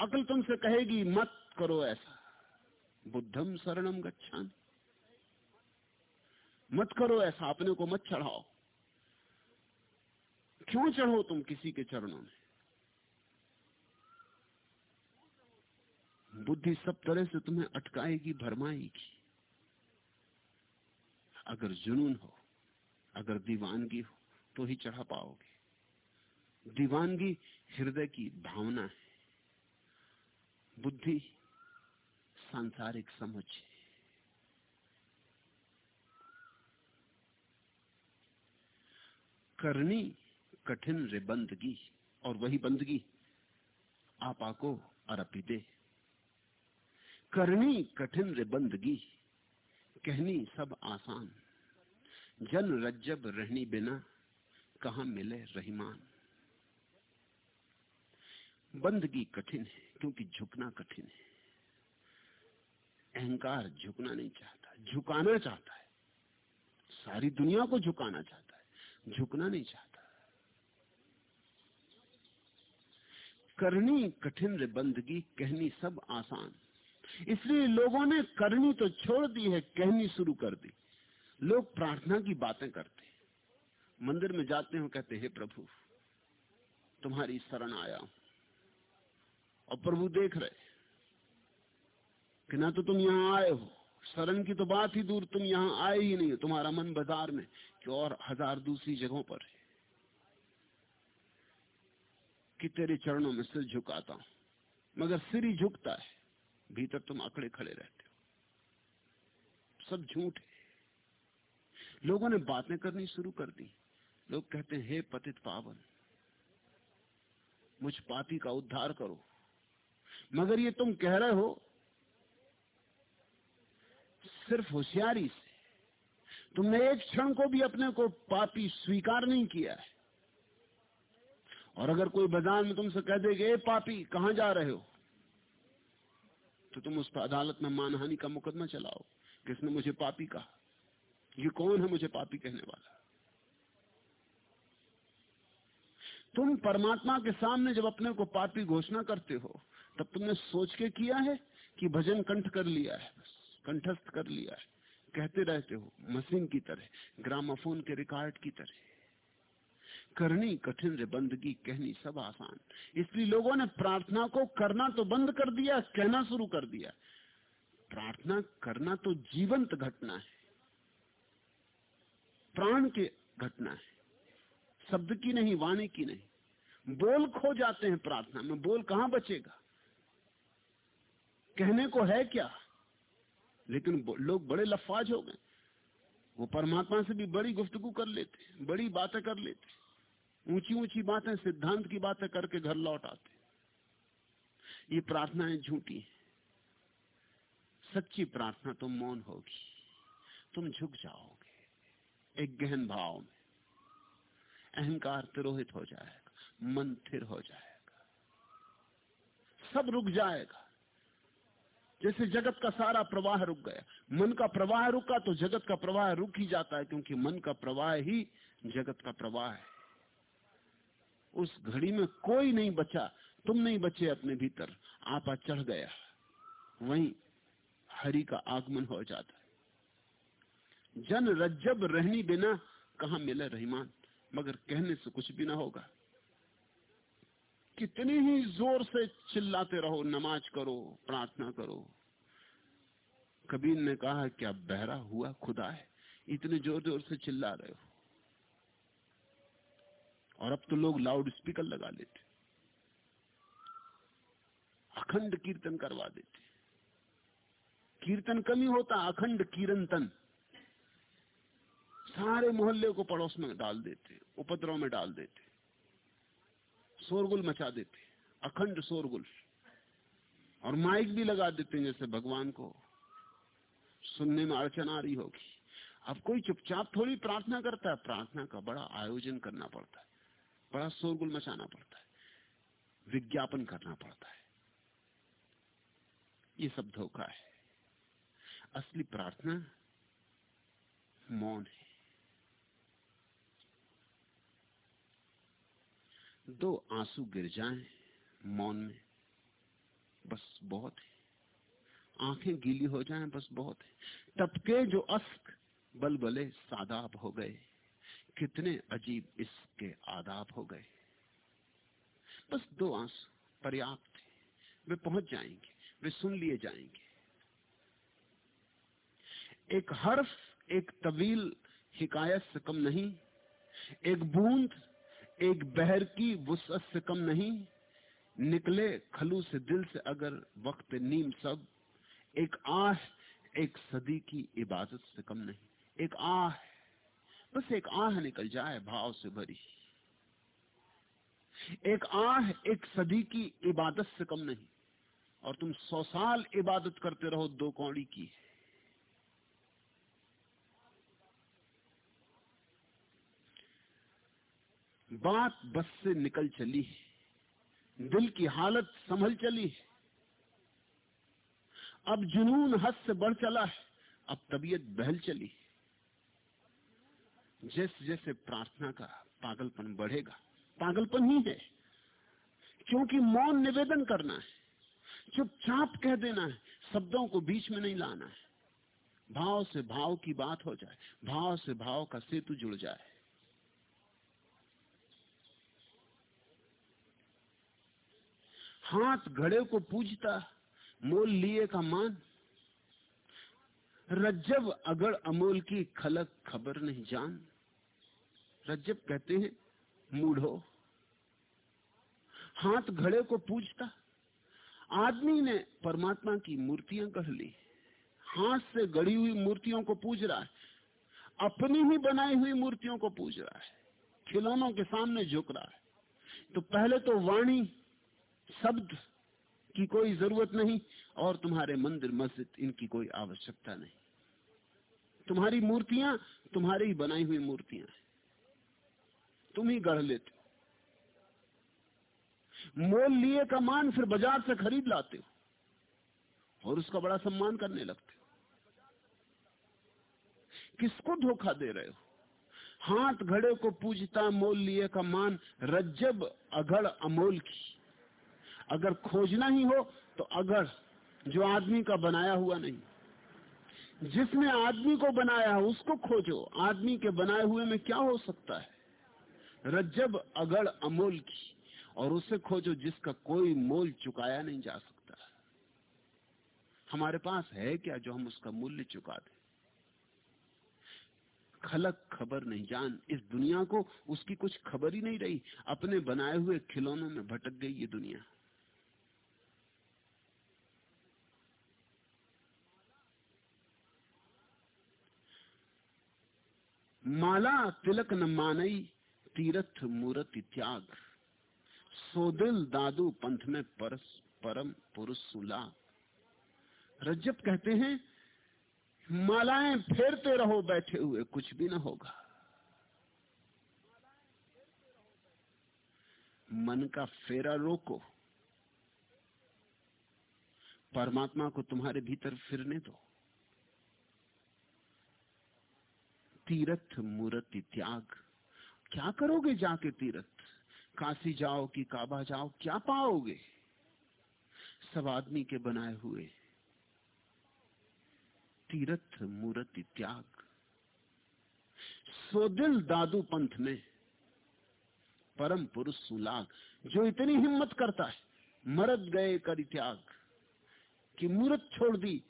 अकल तुमसे कहेगी, मत करो ऐसा। बुद्धम शरणम गच्छान मत करो ऐसा, अपने को मत चढ़ाओ। क्यों चढ़ो तुम किसी के चरणों में? बुद्धि सब तरह से तुम्हें अटकाएगी, भरमाएगी। अगर जुनून हो, अगर दीवानगी हो तो ही चढ़ा पाओगे। दीवानगी हृदय की भावना है। बुद्धि सांसारिक समझ करनी कठिन रे बंदगी, और वही बंदगी आपा को दे करनी कठिन रे बंदगी, कहनी सब आसान। जन रज्जब रहनी बिना कहा मिले रहीमान। बंदगी कठिन है, क्योंकि झुकना कठिन है। अहंकार झुकना नहीं चाहता, झुकाना चाहता है। सारी दुनिया को झुकाना चाहता है, झुकना नहीं चाहता। करनी कठिन रे बंदगी, कहनी सब आसान। इसलिए लोगों ने करनी तो छोड़ दी है, कहनी शुरू कर दी। लोग प्रार्थना की बातें करते मंदिर में जाते हो, कहते हे प्रभु, तुम्हारी शरण आया हूँ। और प्रभु देख रहे कि ना तो तुम यहाँ आए हो। शरण की तो बात ही दूर, तुम यहाँ आए ही नहीं हो। तुम्हारा मन बाज़ार में कि और हज़ार दूसरी जगहों पर है। कि तेरे चरणों में सिर झुकाता हूँ, मगर सिर ही झुकता है, भीतर तुम अकड़े खड़े रहते हो। सब झूठ है। लोगों ने बातें करनी शुरू कर दी। लोग कहते हैं, हे पतित पावन, मुझ पापी का उद्धार करो। मगर ये तुम कह रहे हो, सिर्फ़ होशियारी से। तुमने एक क्षण को भी अपने को पापी स्वीकार नहीं किया है। और अगर कोई बाज़ार में तुमसे कह देगे पापी, कहाँ जा रहे हो? तो तुम उस पर अदालत में मानहानि का मुकदमा चलाओ। किसने मुझे पापी कहा? ये कौन है मुझे पापी कहने वाला? तुम परमात्मा के सामने जब अपने को पापी घोषणा करते हो तब तुमने सोच के किया है कि भजन कंठ कर लिया है बस, कंठस्थ कर लिया है। कहते रहते हो, मशीन की तरह, ग्रामाफोन के रिकॉर्ड की तरह। करनी कठिन रे, बंदगी कहनी सब आसान। इसलिए लोगों ने प्रार्थना को करना तो बंद कर दिया, कहना शुरू कर दिया। प्रार्थना करना तो जीवंत घटना है। प्राण के घटना है। शब्द की नहीं, वाणी की नहीं। बोल खो जाते हैं प्रार्थना में, बोल कहाँ बचेगा? कहने को है क्या? लेकिन लोग बड़े लफाज हो गए। वो परमात्मा से भी बड़ी गुफ्तगु कर लेते बड़ी बातें कर लेते ऊँची ऊँची बातें, सिद्धांत की बातें करके घर लौट आते ये प्रार्थनाएँ झूठी है। सच्ची प्रार्थना तो मौन होगी। तुम झुक जाओगे। एक गहन भाव में। अहंकार तिरोहित हो जाएगा। मन थिर हो जाएगा। सब रुक जाएगा। जैसे जगत का सारा प्रवाह रुक गया। मन का प्रवाह रुका तो जगत का प्रवाह रुक ही जाता है, क्योंकि मन का प्रवाह ही जगत का प्रवाह है। उस घड़ी में कोई नहीं बचा, तुम नहीं बचे अपने भीतर। आपा चढ़ गया, वहीं हरि का आगमन हो जाता है। जन रज्जब रहनी बिना कहा मिले रहीमान? मगर कहने से कुछ भी ना होगा। कितनी ही ज़ोर से चिल्लाते रहो, नमाज़ करो, प्रार्थना करो। कबीर ने कहा क्या बहरा हुआ खुदा है? इतने ज़ोर ज़ोर से चिल्ला रहे हो। और अब तो लोग लाउड स्पीकर लगा लेते। अखंड कीर्तन करवा देते। कीर्तन कमी होता, अखंड कीर्तन। सारे मोहल्ले को पड़ोस में डाल देते, उपद्रव में डाल देते। शोरगुल मचा देते, अखंड शोरगुल और माइक भी लगा देते हैं जैसे भगवान को। सुनने में अड़चन आ रही होगी। अब कोई चुपचाप थोड़ी प्रार्थना करता है, प्रार्थना का बड़ा आयोजन करना पड़ता है। बड़ा शोरगुल मचाना पड़ता है। विज्ञापन करना पड़ता है। ये सब धोखा है। असली प्रार्थना मौन है। दो आँसू गिर जाएँ मौन में। बस बहुत है। आँखें गीली हो जाएँ, बस बहुत है। टपके जो अस्क बलबले सादाब हो गए। कितने अजीब इसके आदाब हो गए। बस दो आँसू पर्याप्त है। वे पहुँच जाएँगे, वे सुन लिए जाएँगे। एक हर्फ, एक तवील, हिकायत से कम नहीं। एक बूंद एक बहर की वसत से कम नहीं। निकले खलू से दिल से अगर वक्त नीम सब। एक आह, एक सदी की इबादत से कम नहीं। एक आह, बस एक आह निकल जाए भाव से भरी। एक आह, एक सदी की इबादत से कम नहीं। और तुम सौ साल इबादत करते रहो दो कौड़ी की। बात बस से निकल चली है। दिल की हालत संभल चली है। अब जुनून हद से बढ़ चला है, अब तबीयत बहल चली जैसे जैसे प्रार्थना का पागलपन बढ़ेगा, पागलपन ही है। क्योंकि मौन निवेदन करना है, चुपचाप कह देना है, शब्दों को बीच में नहीं लाना है। भाव से भाव की बात हो जाए, भाव से भाव का सेतु जुड़ जाए। हाथ घड़े को पूजता, मोल लिए का मान। रज्जब अगड़ अमोल की खलक खबर नहीं जान। रज्जब कहते हैं, मूढ़ो हाथ घड़े को पूजता, आदमी ने परमात्मा की मूर्तियाँ गढ़ ली। हाथ से गढ़ी हुई मूर्तियों को पूज रहा है, अपनी ही बनाई हुई मूर्तियों को पूज रहा है, खिलौनों के सामने झुक रहा है। तो पहले तो वाणी शब्द की कोई ज़रूरत नहीं और तुम्हारे मंदिर मस्जिद इनकी कोई आवश्यकता नहीं। तुम्हारी मूर्तियाँ, तुम्हारी ही बनाई हुई मूर्तियाँ तुम ही गढ़ लेते हो। मोल लिए का मान फिर बाज़ार से खरीद लाते हो और उसका बड़ा सम्मान करने लगते हो। किसको धोखा दे रहे हो? हाथ घड़े को पूजता मोल लिए का मान रज्जब अघड़ अमोल की। अगर खोजना ही हो तो अगर जो आदमी का बनाया हुआ नहीं। जिसने आदमी को बनाया उसको खोजो। आदमी के बनाए हुए में क्या हो सकता है? रज्जब अगड़ अमोल की, और उसे खोजो जिसका कोई मोल चुकाया नहीं जा सकता। हमारे पास है क्या जो हम उसका मूल्य चुका दें? खलक खबर नहीं। जान, इस दुनिया को उसकी कुछ खबर ही नहीं रही। अपने बनाए हुए खिलौनों में भटक गई ये दुनिया। माला तिलक न मानई, तीर्थ मूर्ति त्याग। सोदिल दादू पंथ में परस, परम पुरुष सुला। रज्जब कहते हैं, मालाएँ फेरते रहो, बैठे हुए कुछ भी ना होगा। मन का फेरा रोको। परमात्मा को तुम्हारे भीतर फिरने दो। तीर्थ मूर्ति त्याग। क्या करोगे जाके तीर्थ? काशी जाओ कि काबा जाओ, क्या पाओगे? सब आदमी के बनाए हुए। तीर्थ मूर्ति त्याग। सो दिल दादू पंथ में परम पुरुष सुलाग, जो इतनी हिम्मत करता है मरद गए कर त्याग। कि मूर्त छोड़ दी,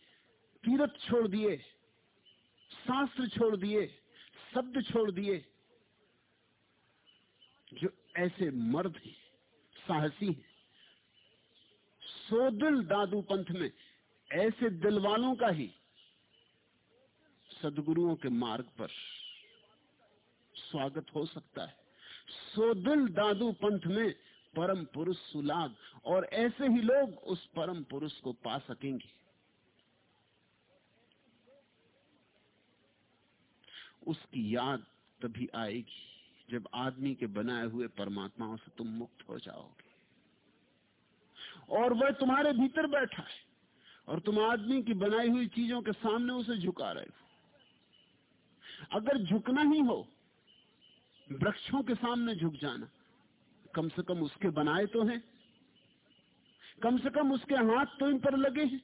तीरथ छोड़ दिए, शास्त्र छोड़ दिए शब्द छोड़ दिए। जो ऐसे मर्द हैं, साहसी हैं सो दिल दादू पंथ में ऐसे दिल वालों का ही सदगुरुओं के मार्ग पर स्वागत हो सकता है। सो दिल दादू पंथ में परम पुरुष सुलाग और ऐसे ही लोग उस परम पुरुष को पा सकेंगे। उसकी याद तभी आएगी जब आदमी के बनाए हुए परमात्माओं से तुम मुक्त हो जाओगे। और वह तुम्हारे भीतर बैठा है और तुम आदमी की बनाई हुई चीज़ों के सामने उसे झुका रहे हो। अगर झुकना ही हो, वृक्षों के सामने झुक जाना, कम से कम उसके बनाए तो हैं, कम से कम उसके हाथ तो इन पर लगे हैं,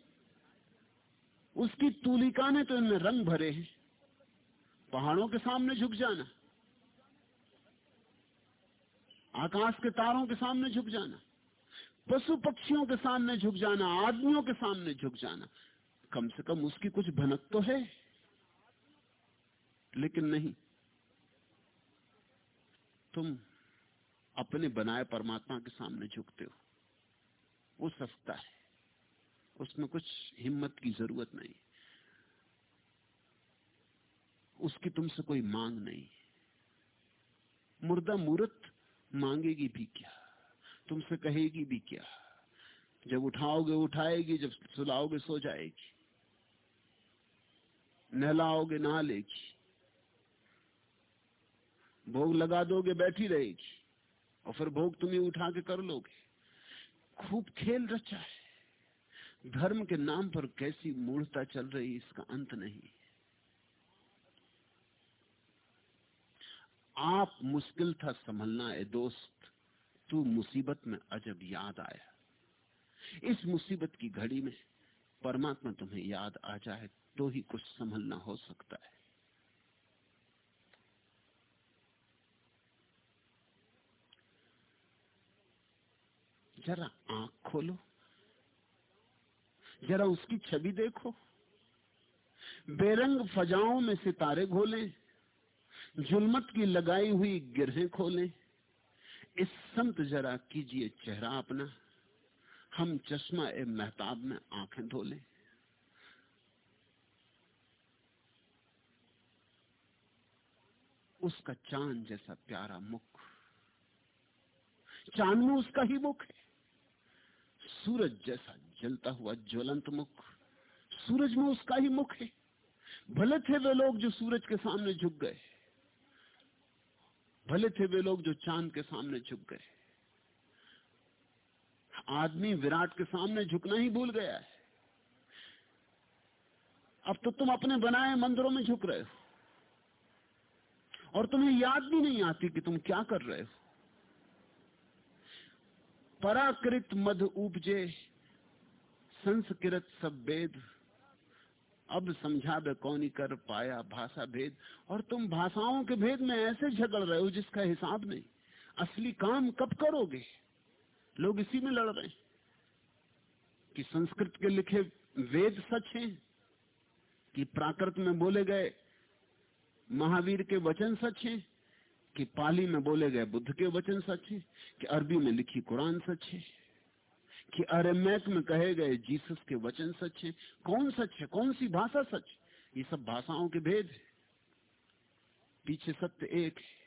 उसकी तूलिका ने तो इनमें रंग भरे हैं। पहाड़ों के सामने झुक जाना। आकाश के तारों के सामने झुक जाना। पशु पक्षियों के सामने झुक जाना। आदमियों के सामने झुक जाना। कम से कम उसकी कुछ भनक तो है। लेकिन नहीं। तुम अपने बनाए परमात्मा के सामने झुकते हो। वो सस्ता है। उसमें कुछ हिम्मत की ज़रूरत नहीं। उसकी तुमसे कोई मांग नहीं। मुर्दा मूर्त मांगेगी भी क्या? तुमसे कहेगी भी क्या? जब उठाओगे, उठाएगी, जब सुलाओगे, सो जाएगी। नहलाओगे, नहा लेगी। भोग लगा दोगे, बैठी रहेगी। और फिर भोग तुम्हें उठा के कर लोगे। खूब खेल रचा है। धर्म के नाम पर कैसी मूर्ता चल रही इसका अंत नहीं। आप मुश्किल था संभलना है दोस्त, तू मुसीबत में अजब याद आया। इस मुसीबत की घड़ी में परमात्मा तुम्हें याद आ जाए तो ही कुछ संभलना हो सकता है। जरा आँख खोलो, जरा उसकी छवि देखो, बेरंग फजाओं में सितारे घोलें जुलमत की लगाई हुई गिरहें खोले। इस संत जरा कीजिए चेहरा अपना। हम चश्मा ए महताब में आँखें धोले। उसका चाँद जैसा प्यारा मुख। चाँद में उसका ही मुख है। सूरज जैसा जलता हुआ ज्वलंत मुख। सूरज में उसका ही मुख है। भले थे वे लोग जो सूरज के सामने झुक गए। भले थे वे लोग जो चाँद के सामने झुक गए। आदमी विराट के सामने झुकना ही भूल गया है। अब तो तुम अपने बनाए मंदिरों में झुक रहे हो। और तुम्हें याद भी नहीं आती कि तुम क्या कर रहे हो। पराकृत मध उपजे, संस्कृत सब वेद अब समझा बे कौन कर पाया भाषा भेद। और तुम भाषाओं के भेद में ऐसे झगड़ रहे हो जिसका हिसाब नहीं। असली काम कब करोगे? लोग इसी में लड़ रहे हैं कि संस्कृत के लिखे वेद सच हैं, कि प्राकृत में बोले गए महावीर के वचन सच हैं, कि पाली में बोले गए बुद्ध के वचन सच हैं, कि अरबी में लिखी कुरान सच है। कि अरेमैक में कहे गए जीसस के वचन सच है। कौन सच है? कौन सी भाषा सच? ये सब भाषाओं के भेद है। पीछे सत्य एक है।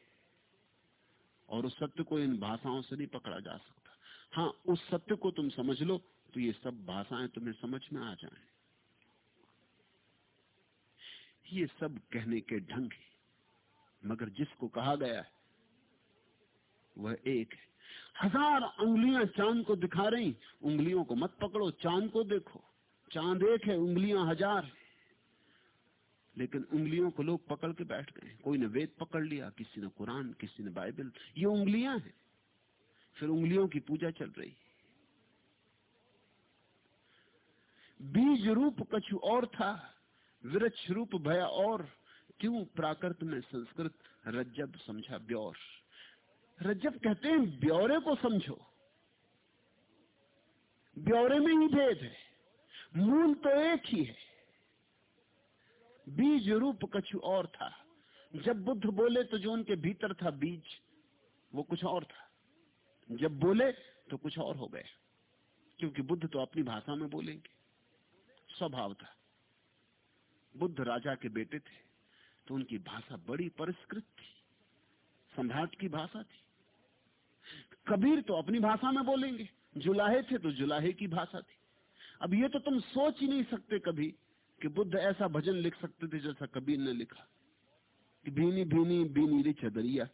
और उस सत्य को इन भाषाओं से नहीं पकड़ा जा सकता। हाँ उस सत्य को तुम समझ लो तो ये सब भाषाएँ तुम्हें समझ में आ जाएँ। ये सब कहने के ढंग है। मगर जिसको कहा गया है, वह एक है। हज़ार उंगलियाँ चाँद को दिखा रही, उंगलियों को मत पकड़ो, चाँद को देखो। चाँद एक है, उंगलियाँ हज़ार। लेकिन उंगलियों को लोग पकड़ के बैठ गए। कोई ने वेद पकड़ लिया, किसी ने कुरान, किसी ने बाइबल। ये उंगलियाँ हैं। फिर उंगलियों की पूजा चल रही। बीज रूप कछु और था, वृक्ष रूप भया और। क्यों? प्राकृत में संस्कृत रज्जब समझा ब्योर। रज्जब कहते हैं, ब्यौरे को समझो। ब्यौरे में ही भेद है। मूल तो एक ही है। बीज रूप कछु और था। जब बुद्ध बोले तो जो उनके भीतर था बीज, वो कुछ और था। जब बोले तो कुछ और हो गए। क्योंकि बुद्ध तो अपनी भाषा में बोलेंगे। स्वभाव था। बुद्ध राजा के बेटे थे तो उनकी भाषा बड़ी परिष्कृत थी। सम्राट की भाषा थी। कबीर तो अपनी भाषा में बोलेंगे। जुलाहे थे तो जुलाहे की भाषा थी। अब ये तो तुम सोच ही नहीं सकते कभी कि बुद्ध ऐसा भजन लिख सकते थे जैसा कबीर ने लिखा। कि भीनी भीनी बीनी रे चदरिया।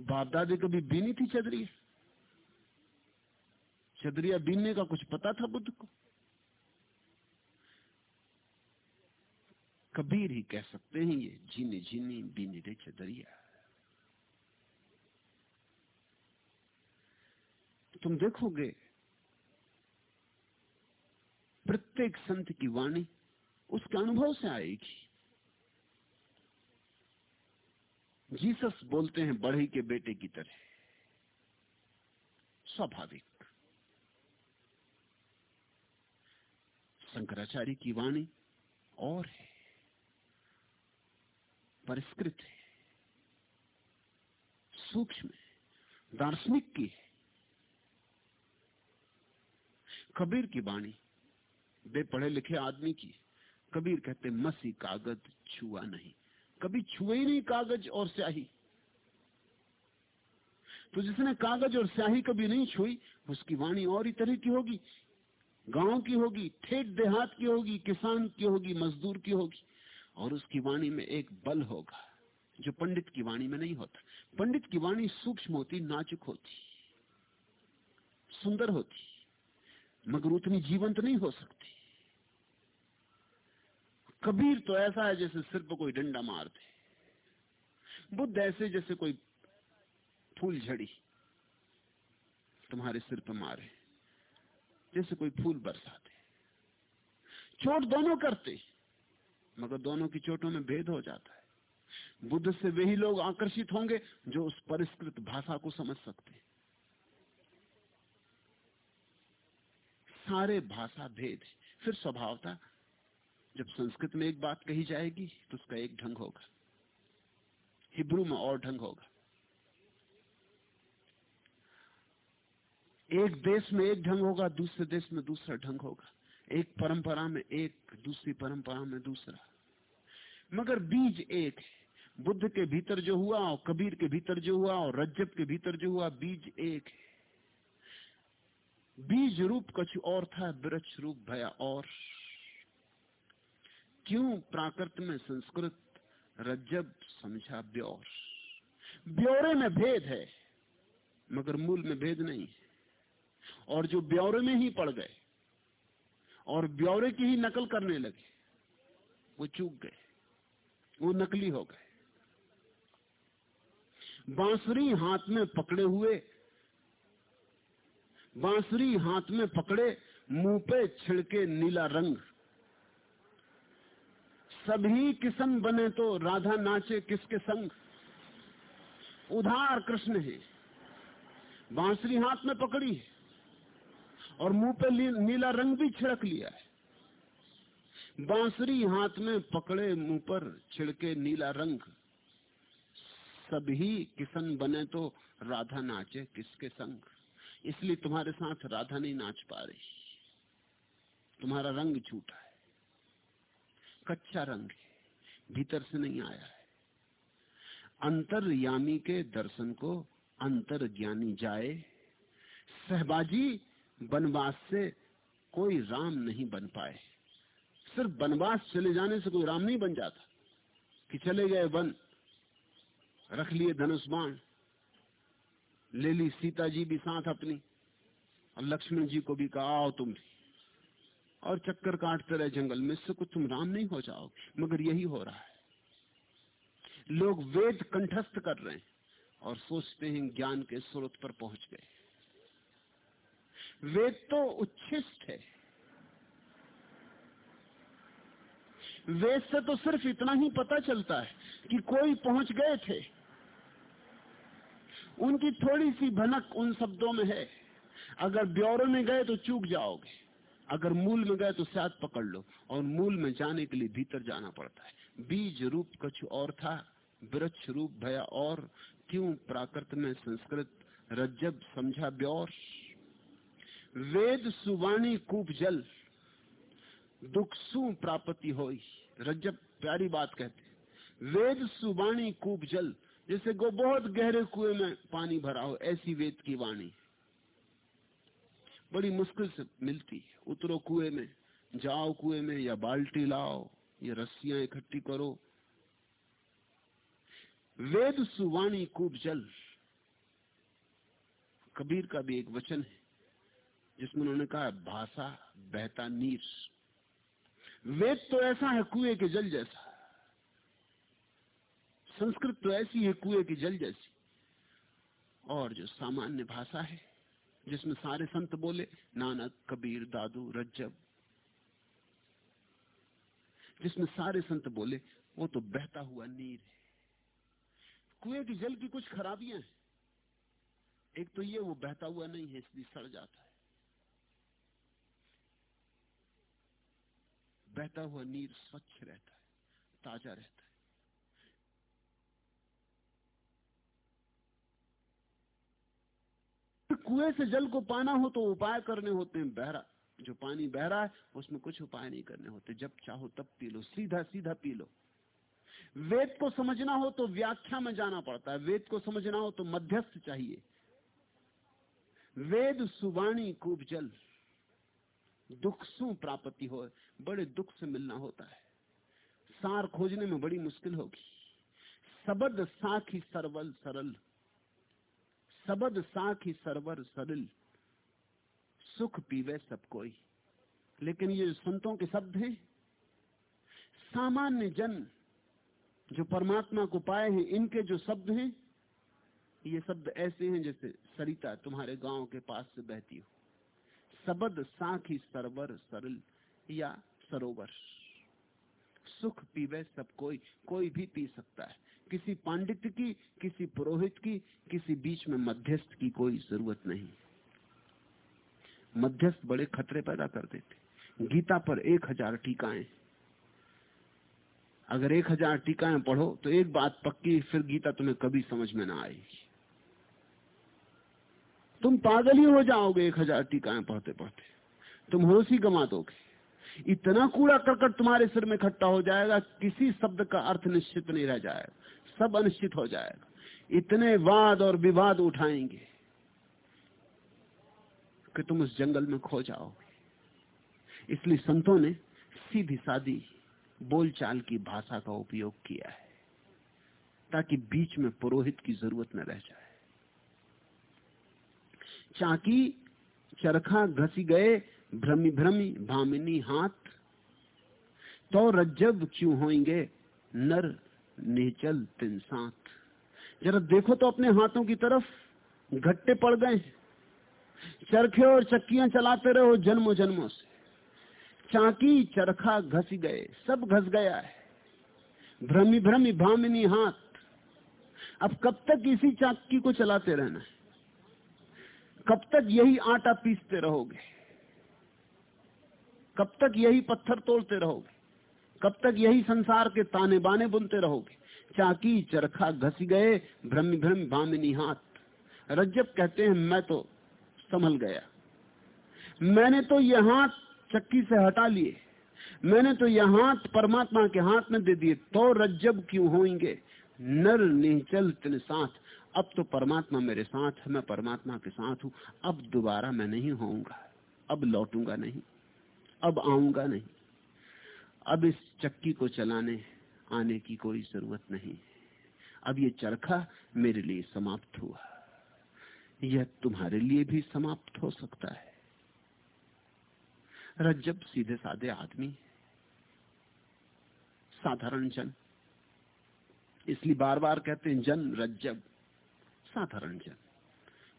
बाप दादी कभी बीनी थी चदरिया? चदरिया बीनने का कुछ पता था बुद्ध को? कबीर ही कह सकते हैं ये, जीनी जीनी बीनी रे चदरिया। तुम देखोगे, प्रत्येक संत की वाणी उसके अनुभव से आएगी। जीसस बोलते हैं, बढ़ई के बेटे की तरह। स्वाभाविक। शंकराचार्य की वाणी और है, परिष्कृत है, सूक्ष्म दार्शनिक की है। कबीर की वाणी बेपढ़े लिखे आदमी की। कबीर कहते, मसी कागज़ छुआ नहीं। कभी छुए ही नहीं कागज़ और स्याही। तो जिसने कागज़ और स्याही कभी नहीं छुई, उसकी वाणी और ही तरह की होगी। गाँव की होगी, ठेठ देहात की होगी, किसान की होगी, मजदूर की होगी। और उसकी वाणी में एक बल होगा, जो पंडित की वाणी में नहीं होता। पंडित की वाणी सूक्ष्म होती, नाजुक होती, सुंदर होती। मगर उतनी जीवंत नहीं हो सकती। कबीर तो ऐसा है जैसे सिर पर कोई डंडा मार दे। बुद्ध ऐसे जैसे कोई फूल झड़ी तुम्हारे सिर पर मारे, जैसे कोई फूल बरसाते चोट दोनों करते, मगर दोनों की चोटों में भेद हो जाता है। बुद्ध से वही लोग आकर्षित होंगे जो उस परिष्कृत भाषा को समझ सकते सारे भाषा भेद फिर स्वभावता, जब संस्कृत में एक बात कही जाएगी तो उसका एक ढंग होगा। हिब्रू में और ढंग होगा। एक देश में एक ढंग होगा, दूसरे देश में दूसरा ढंग होगा। एक परंपरा में एक, दूसरी परंपरा में दूसरा। मगर बीज एक है। बुद्ध के भीतर जो हुआ और कबीर के भीतर जो हुआ और रज्जब के भीतर जो हुआ, बीज एक है। बीज रूप कछु और था, वृक्ष रूप भया और। क्यों प्राकृत में संस्कृत रज्जब समझा ब्योर? ब्योरे में भेद है, मगर मूल में भेद नहीं और जो ब्यौरे में ही पड़ गए, और ब्यौरे की ही नकल करने लगे, वो चूक गए, वो नकली हो गए। बांसुरी हाथ में पकड़े हुए बांसुरी हाथ में पकड़े, मुँह पे छिड़के नीला रंग। सभी किस्म बने तो राधा नाचे किसके संग? उधार कृष्ण है। बांसुरी हाथ में पकड़ी है और मुँह पे नीला रंग भी छिड़क लिया है। बांसुरी हाथ में पकड़े, मुँह पर छिड़के नीला रंग। सभी किसन बने तो राधा नाचे किसके संग? इसलिए तुम्हारे साथ राधा नहीं नाच पा रही। तुम्हारा रंग झूठा है। कच्चा रंग है। भीतर से नहीं आया है। अंतर्यामी के दर्शन को अंतर ज्ञानी जाए। सहबाजी वनवास से कोई राम नहीं बन पाए। सिर्फ़ बनवास चले जाने से कोई राम नहीं बन जाता। कि चले गए वन, रख लिए धनुष ले ली सीता जी भी साथ अपनी और लक्ष्मण जी को भी कहा, आओ तुम। और चक्कर काटते रहे जंगल में, इससे कुछ तुम राम नहीं हो जाओगे मगर यही हो रहा है। लोग वेद कंठस्थ कर रहे हैं और सोचते हैं ज्ञान के स्रोत पर पहुँच गए। वेद तो उच्छिष्ट है। वेद से तो सिर्फ़ इतना ही पता चलता है कि कोई पहुँच गए थे। उनकी थोड़ी सी भनक उन शब्दों में है। अगर ब्यौरे में गए तो चूक जाओगे। अगर मूल में गए तो शायद पकड़ लो। और मूल में जाने के लिए भीतर जाना पड़ता है। बीज रूप कुछ और था, वृक्ष रूप भया और। क्यों प्राकृत में संस्कृत रज्जब समझा ब्योर? वेद सुवाणी कूप जल, दुख सु प्राप्ति हो रज्जब प्यारी बात कहते वेद सुवाणी कूप जल जैसे गो बहुत गहरे कुएँ में पानी भरा हो, ऐसी वेद की वाणी। बड़ी मुश्किल से मिलती। उतरो कुएँ में, जाओ कुएँ में, या बाल्टी लाओ, या रस्सियाँ इकट्ठी करो। वेद सुवाणी कूप जल। कबीर का भी एक वचन है, जिसमें उन्होंने कहा, भाषा बहता नीर। वेद तो ऐसा है कुएँ के जल जैसा संस्कृत तो ऐसी है कुएँ की जल जैसी। और जो सामान्य भाषा है, जिसमें सारे संत बोले, नानक, कबीर, दादू, रज्जब, जिसमें सारे संत बोले, वो तो बहता हुआ नीर है। कुएँ की जल की कुछ खराबियाँ हैं। एक तो ये, वो बहता हुआ नहीं है, इसलिए सड़ जाता है। बहता हुआ नीर स्वच्छ रहता है, ताज़ा रहता है। कुएँ से जल को पाना हो तो उपाय करने होते हैं बहरा। जो पानी बह रहा है, उसमें कुछ उपाय नहीं करने होते। जब चाहो तब पी लो, सीधा सीधा पी लो। वेद को समझना हो तो व्याख्या में जाना पड़ता है। वेद को समझना हो तो मध्यस्थ चाहिए। वेद सुबाणी कूप जल। दुख सु प्राप्ति हो, बड़े दुख से मिलना होता है। सार खोजने में बड़ी मुश्किल होगी। सबद साखी सरवल सरल। सबद साखी सरवर सरल सुख पीवे सब कोई। लेकिन ये संतों के शब्द हैं। सामान्य जन जो परमात्मा को पाए हैं, इनके जो शब्द हैं, ये शब्द ऐसे हैं जैसे, सरिता, तुम्हारे गाँव के पास से बहती हो। सबद साखी सरवर सरल या सरोवर। सुख पीवे सब कोई कोई भी पी सकता है। किसी पांडित्य की, किसी पुरोहित की, किसी बीच में मध्यस्थ की कोई ज़रूरत नहीं। मध्यस्थ बड़े खतरे पैदा कर देते। गीता पर एक हज़ार टीकाएँ। अगर एक हज़ार टीकाएँ पढ़ो तो एक बात पक्की, फिर गीता तुम्हें कभी समझ में ना आएगी। तुम पागल ही हो जाओगे एक हज़ार टीकाएँ पढ़ते पढ़ते तुम होश ही गंवा दोगे। इतना कूड़ा करकट तुम्हारे सिर में इकट्ठा हो जाएगा, किसी शब्द का अर्थ निश्चित नहीं रह जाएगा। सब अनिश्चित हो जाएगा। इतने वाद और विवाद उठाएँगे कि तुम उस जंगल में खो जाओगे। इसलिए संतों ने सीधी सादी बोलचाल की भाषा का उपयोग किया है, ताकि बीच में पुरोहित की ज़रूरत न रह जाए। चाकी चरखा घसी गए, भ्रमी भ्रमी भामिनी हाथ तो रज्जब क्यों होंगे नर निचल तिन साथ। जरा देखो तो अपने हाथों की तरफ़, घट्टे पड़ गए। चरखे और चक्कियाँ चलाते रहो जन्मों जन्मों से। चाकी चरखा घस गए, सब घस गया है। भ्रमी भ्रमी भामिनी हाथ। अब कब तक इसी चाकी को चलाते रहना है? कब तक यही आटा पीसते रहोगे? कब तक यही पत्थर तोड़ते रहोगे? कब तक यही संसार के ताने बाने बुनते रहोगे? चाकी चरखा घस गए, भ्रम भ्रम भामिनी हाथ। रज्जब कहते हैं, मैं तो संभल गया। मैंने तो ये हाथ चक्की से हटा लिए। मैंने तो यह हाथ परमात्मा के हाथ में दे दिए। तो रज्जब क्यों होंगे नर निचल तिन साथ। अब तो परमात्मा मेरे साथ है, मैं परमात्मा के साथ हूँ। अब दोबारा मैं नहीं होऊँगा। अब लौटूँगा नहीं। अब आऊँगा नहीं। अब इस चक्की को चलाने, आने की कोई ज़रूरत नहीं। अब ये चरखा मेरे लिए समाप्त हुआ। यह तुम्हारे लिए भी समाप्त हो सकता है। रज्जब सीधे साधे आदमी। साधारण जन। इसलिए बार बार कहते हैं, जन रज्जब, साधारण जन।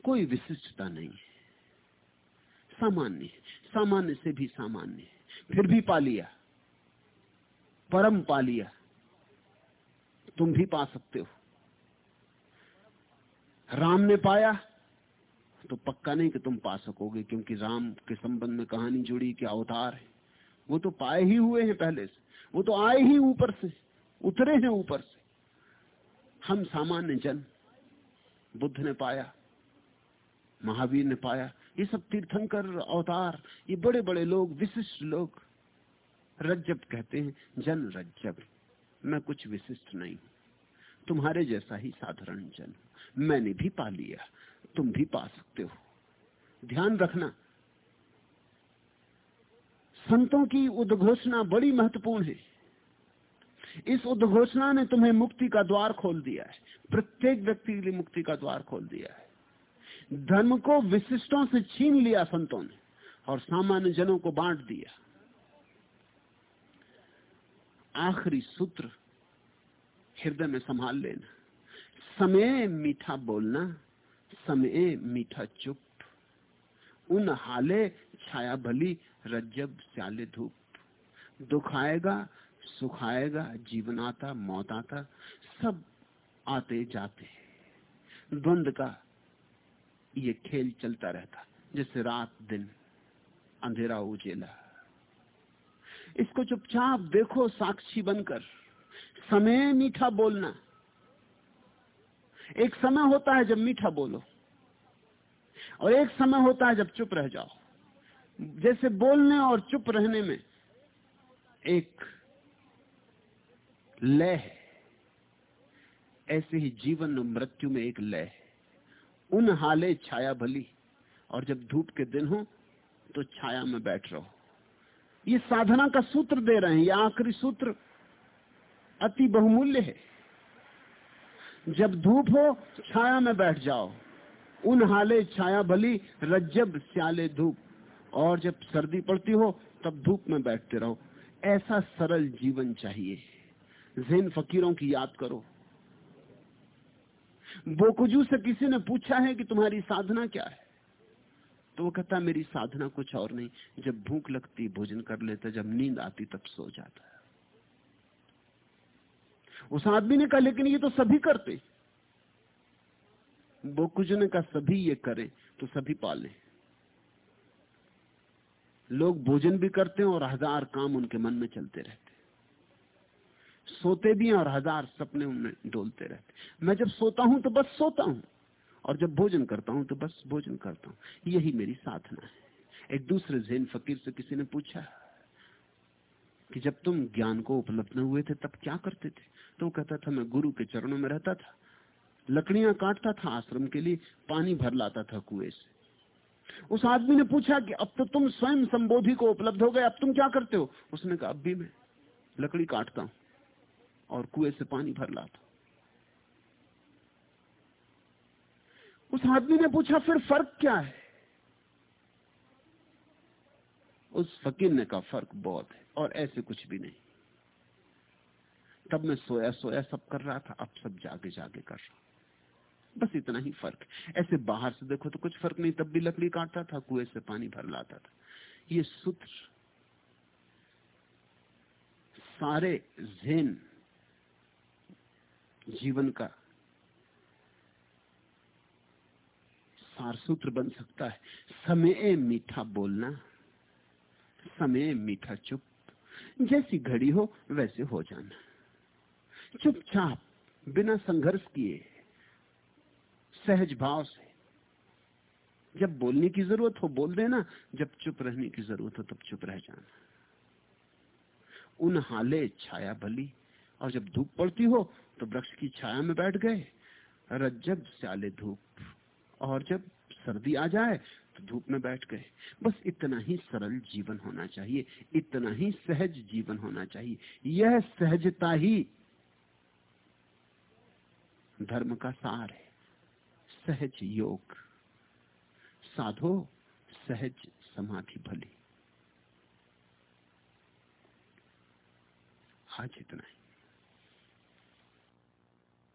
कोई विशिष्टता नहीं है। सामान्य सामान्य से भी सामान्य फिर भी पा लिया। परम पा लिया तुम भी पा सकते हो। राम ने पाया तो पक्का नहीं कि तुम पा सकोगे, क्योंकि राम के संबंध में कहानी जुड़ी कि अवतार है। वो तो पाए ही हुए हैं पहले से। वो तो आए ही ऊपर से, उतरे हैं ऊपर से। हम सामान्य जन, बुद्ध ने पाया, महावीर ने पाया, ये सब तीर्थंकर, अवतार, ये बड़े बड़े लोग, विशिष्ट लोग रज्जब कहते हैं, जन रज्जब। मैं कुछ विशिष्ट नहीं तुम्हारे जैसा ही साधारण जन। मैंने भी पा लिया, तुम भी पा सकते हो। ध्यान रखना, संतों की उद्घोषणा बड़ी महत्वपूर्ण है। इस उद्घोषणा ने तुम्हें मुक्ति का द्वार खोल दिया है। प्रत्येक व्यक्ति के लिए मुक्ति का द्वार खोल दिया है। धर्म को विशिष्टों से छीन लिया संतों ने और सामान्य जनों को बांट दिया। आखिरी सूत्र हृदय में संभाल लेना। समय मीठा बोलना, समय मीठा चुप। उन हाले छाया भली रज्जब स्याले धूप। दुखाएगा सुखाएगा जीवन आता, मौत आता, सब आते जाते द्वंद का ये खेल चलता रहता जैसे रात दिन अंधेरा उजेला। इसको चुपचाप देखो साक्षी बनकर। समय मीठा बोलना। एक समय होता है जब मीठा बोलो। और एक समय होता है जब चुप रह जाओ। जैसे बोलने और चुप रहने में एक लय है। ऐसे ही जीवन और मृत्यु में एक लय है। उन हाले छाया भली। और जब धूप के दिन हो तो छाया में बैठ रहो। ये साधना का सूत्र दे रहे हैं यह आखिरी सूत्र अति बहुमूल्य है। जब धूप हो, छाया में बैठ जाओ। उन हाले छाया भली रज्जब स्याले धूप। और जब सर्दी पड़ती हो, तब धूप में बैठते रहो। ऐसा सरल जीवन चाहिए। जिन फकीरों की याद करो। बोकुजू से किसी ने पूछा है कि तुम्हारी साधना क्या है? तो वो कहता, मेरी साधना कुछ और नहीं। जब भूख लगती, भोजन कर लेता, जब नींद आती, तब सो जाता उस आदमी ने कहा, लेकिन ये तो सभी करते। वो कुछ ने कहा, सभी ये करें तो सभी पाले। लोग भोजन भी करते हैं और हज़ार काम उनके मन में चलते रहते सोते भी हैं और हज़ार सपने उनमें डोलते रहते मैं जब सोता हूँ तो बस सोता हूँ। और जब भोजन करता हूँ तो बस भोजन करता हूँ। यही मेरी साधना है। एक दूसरे जैन फकीर से किसी ने पूछा कि जब तुम ज्ञान को उपलब्ध हुए थे, तब क्या करते थे? तो कहता था, मैं गुरु के चरणों में रहता था, लकड़ियाँ काटता था, आश्रम के लिए पानी भर लाता था कुएँ से। उस आदमी ने पूछा कि अब तो तुम स्वयं संबोधि को उपलब्ध हो गए, अब तुम क्या करते हो? उसने कहा, अब भी मैं लकड़ी काटता हूँ और कुएँ से पानी भर लाता उस आदमी ने पूछा, फिर फ़र्क क्या है? उस फकीर ने कहा, फ़र्क बहुत है और ऐसे कुछ भी नहीं। तब मैं सोया सोया सब कर रहा था, अब सब जागे जागे कर रहा बस इतना ही फ़र्क ऐसे बाहर से देखो तो कुछ फ़र्क नहीं, तब भी लकड़ी काटता था, कुएँ से पानी भर लाता था। ये सूत्र, सारे जेन जीवन का सार सूत्र बन सकता है। समय मीठा बोलना, समय मीठा चुप, जैसी घड़ी हो वैसे हो जाना। चुपचाप, बिना संघर्ष किए, सहज भाव से, जब बोलने की ज़रूरत हो बोल देना, जब चुप रहने की ज़रूरत हो तब चुप रह जाना। उन हाले छाया भली और जब धूप पड़ती हो तो वृक्ष की छाया में बैठ गए रज्जब स्याले धूप। और जब सर्दी आ जाए तो धूप में बैठ गए। बस इतना ही सरल जीवन होना चाहिए, इतना ही सहज जीवन होना चाहिए। यह सहजता ही धर्म का सार है। सहज योग। साधो, सहज समाधि भली। आज इतना ही।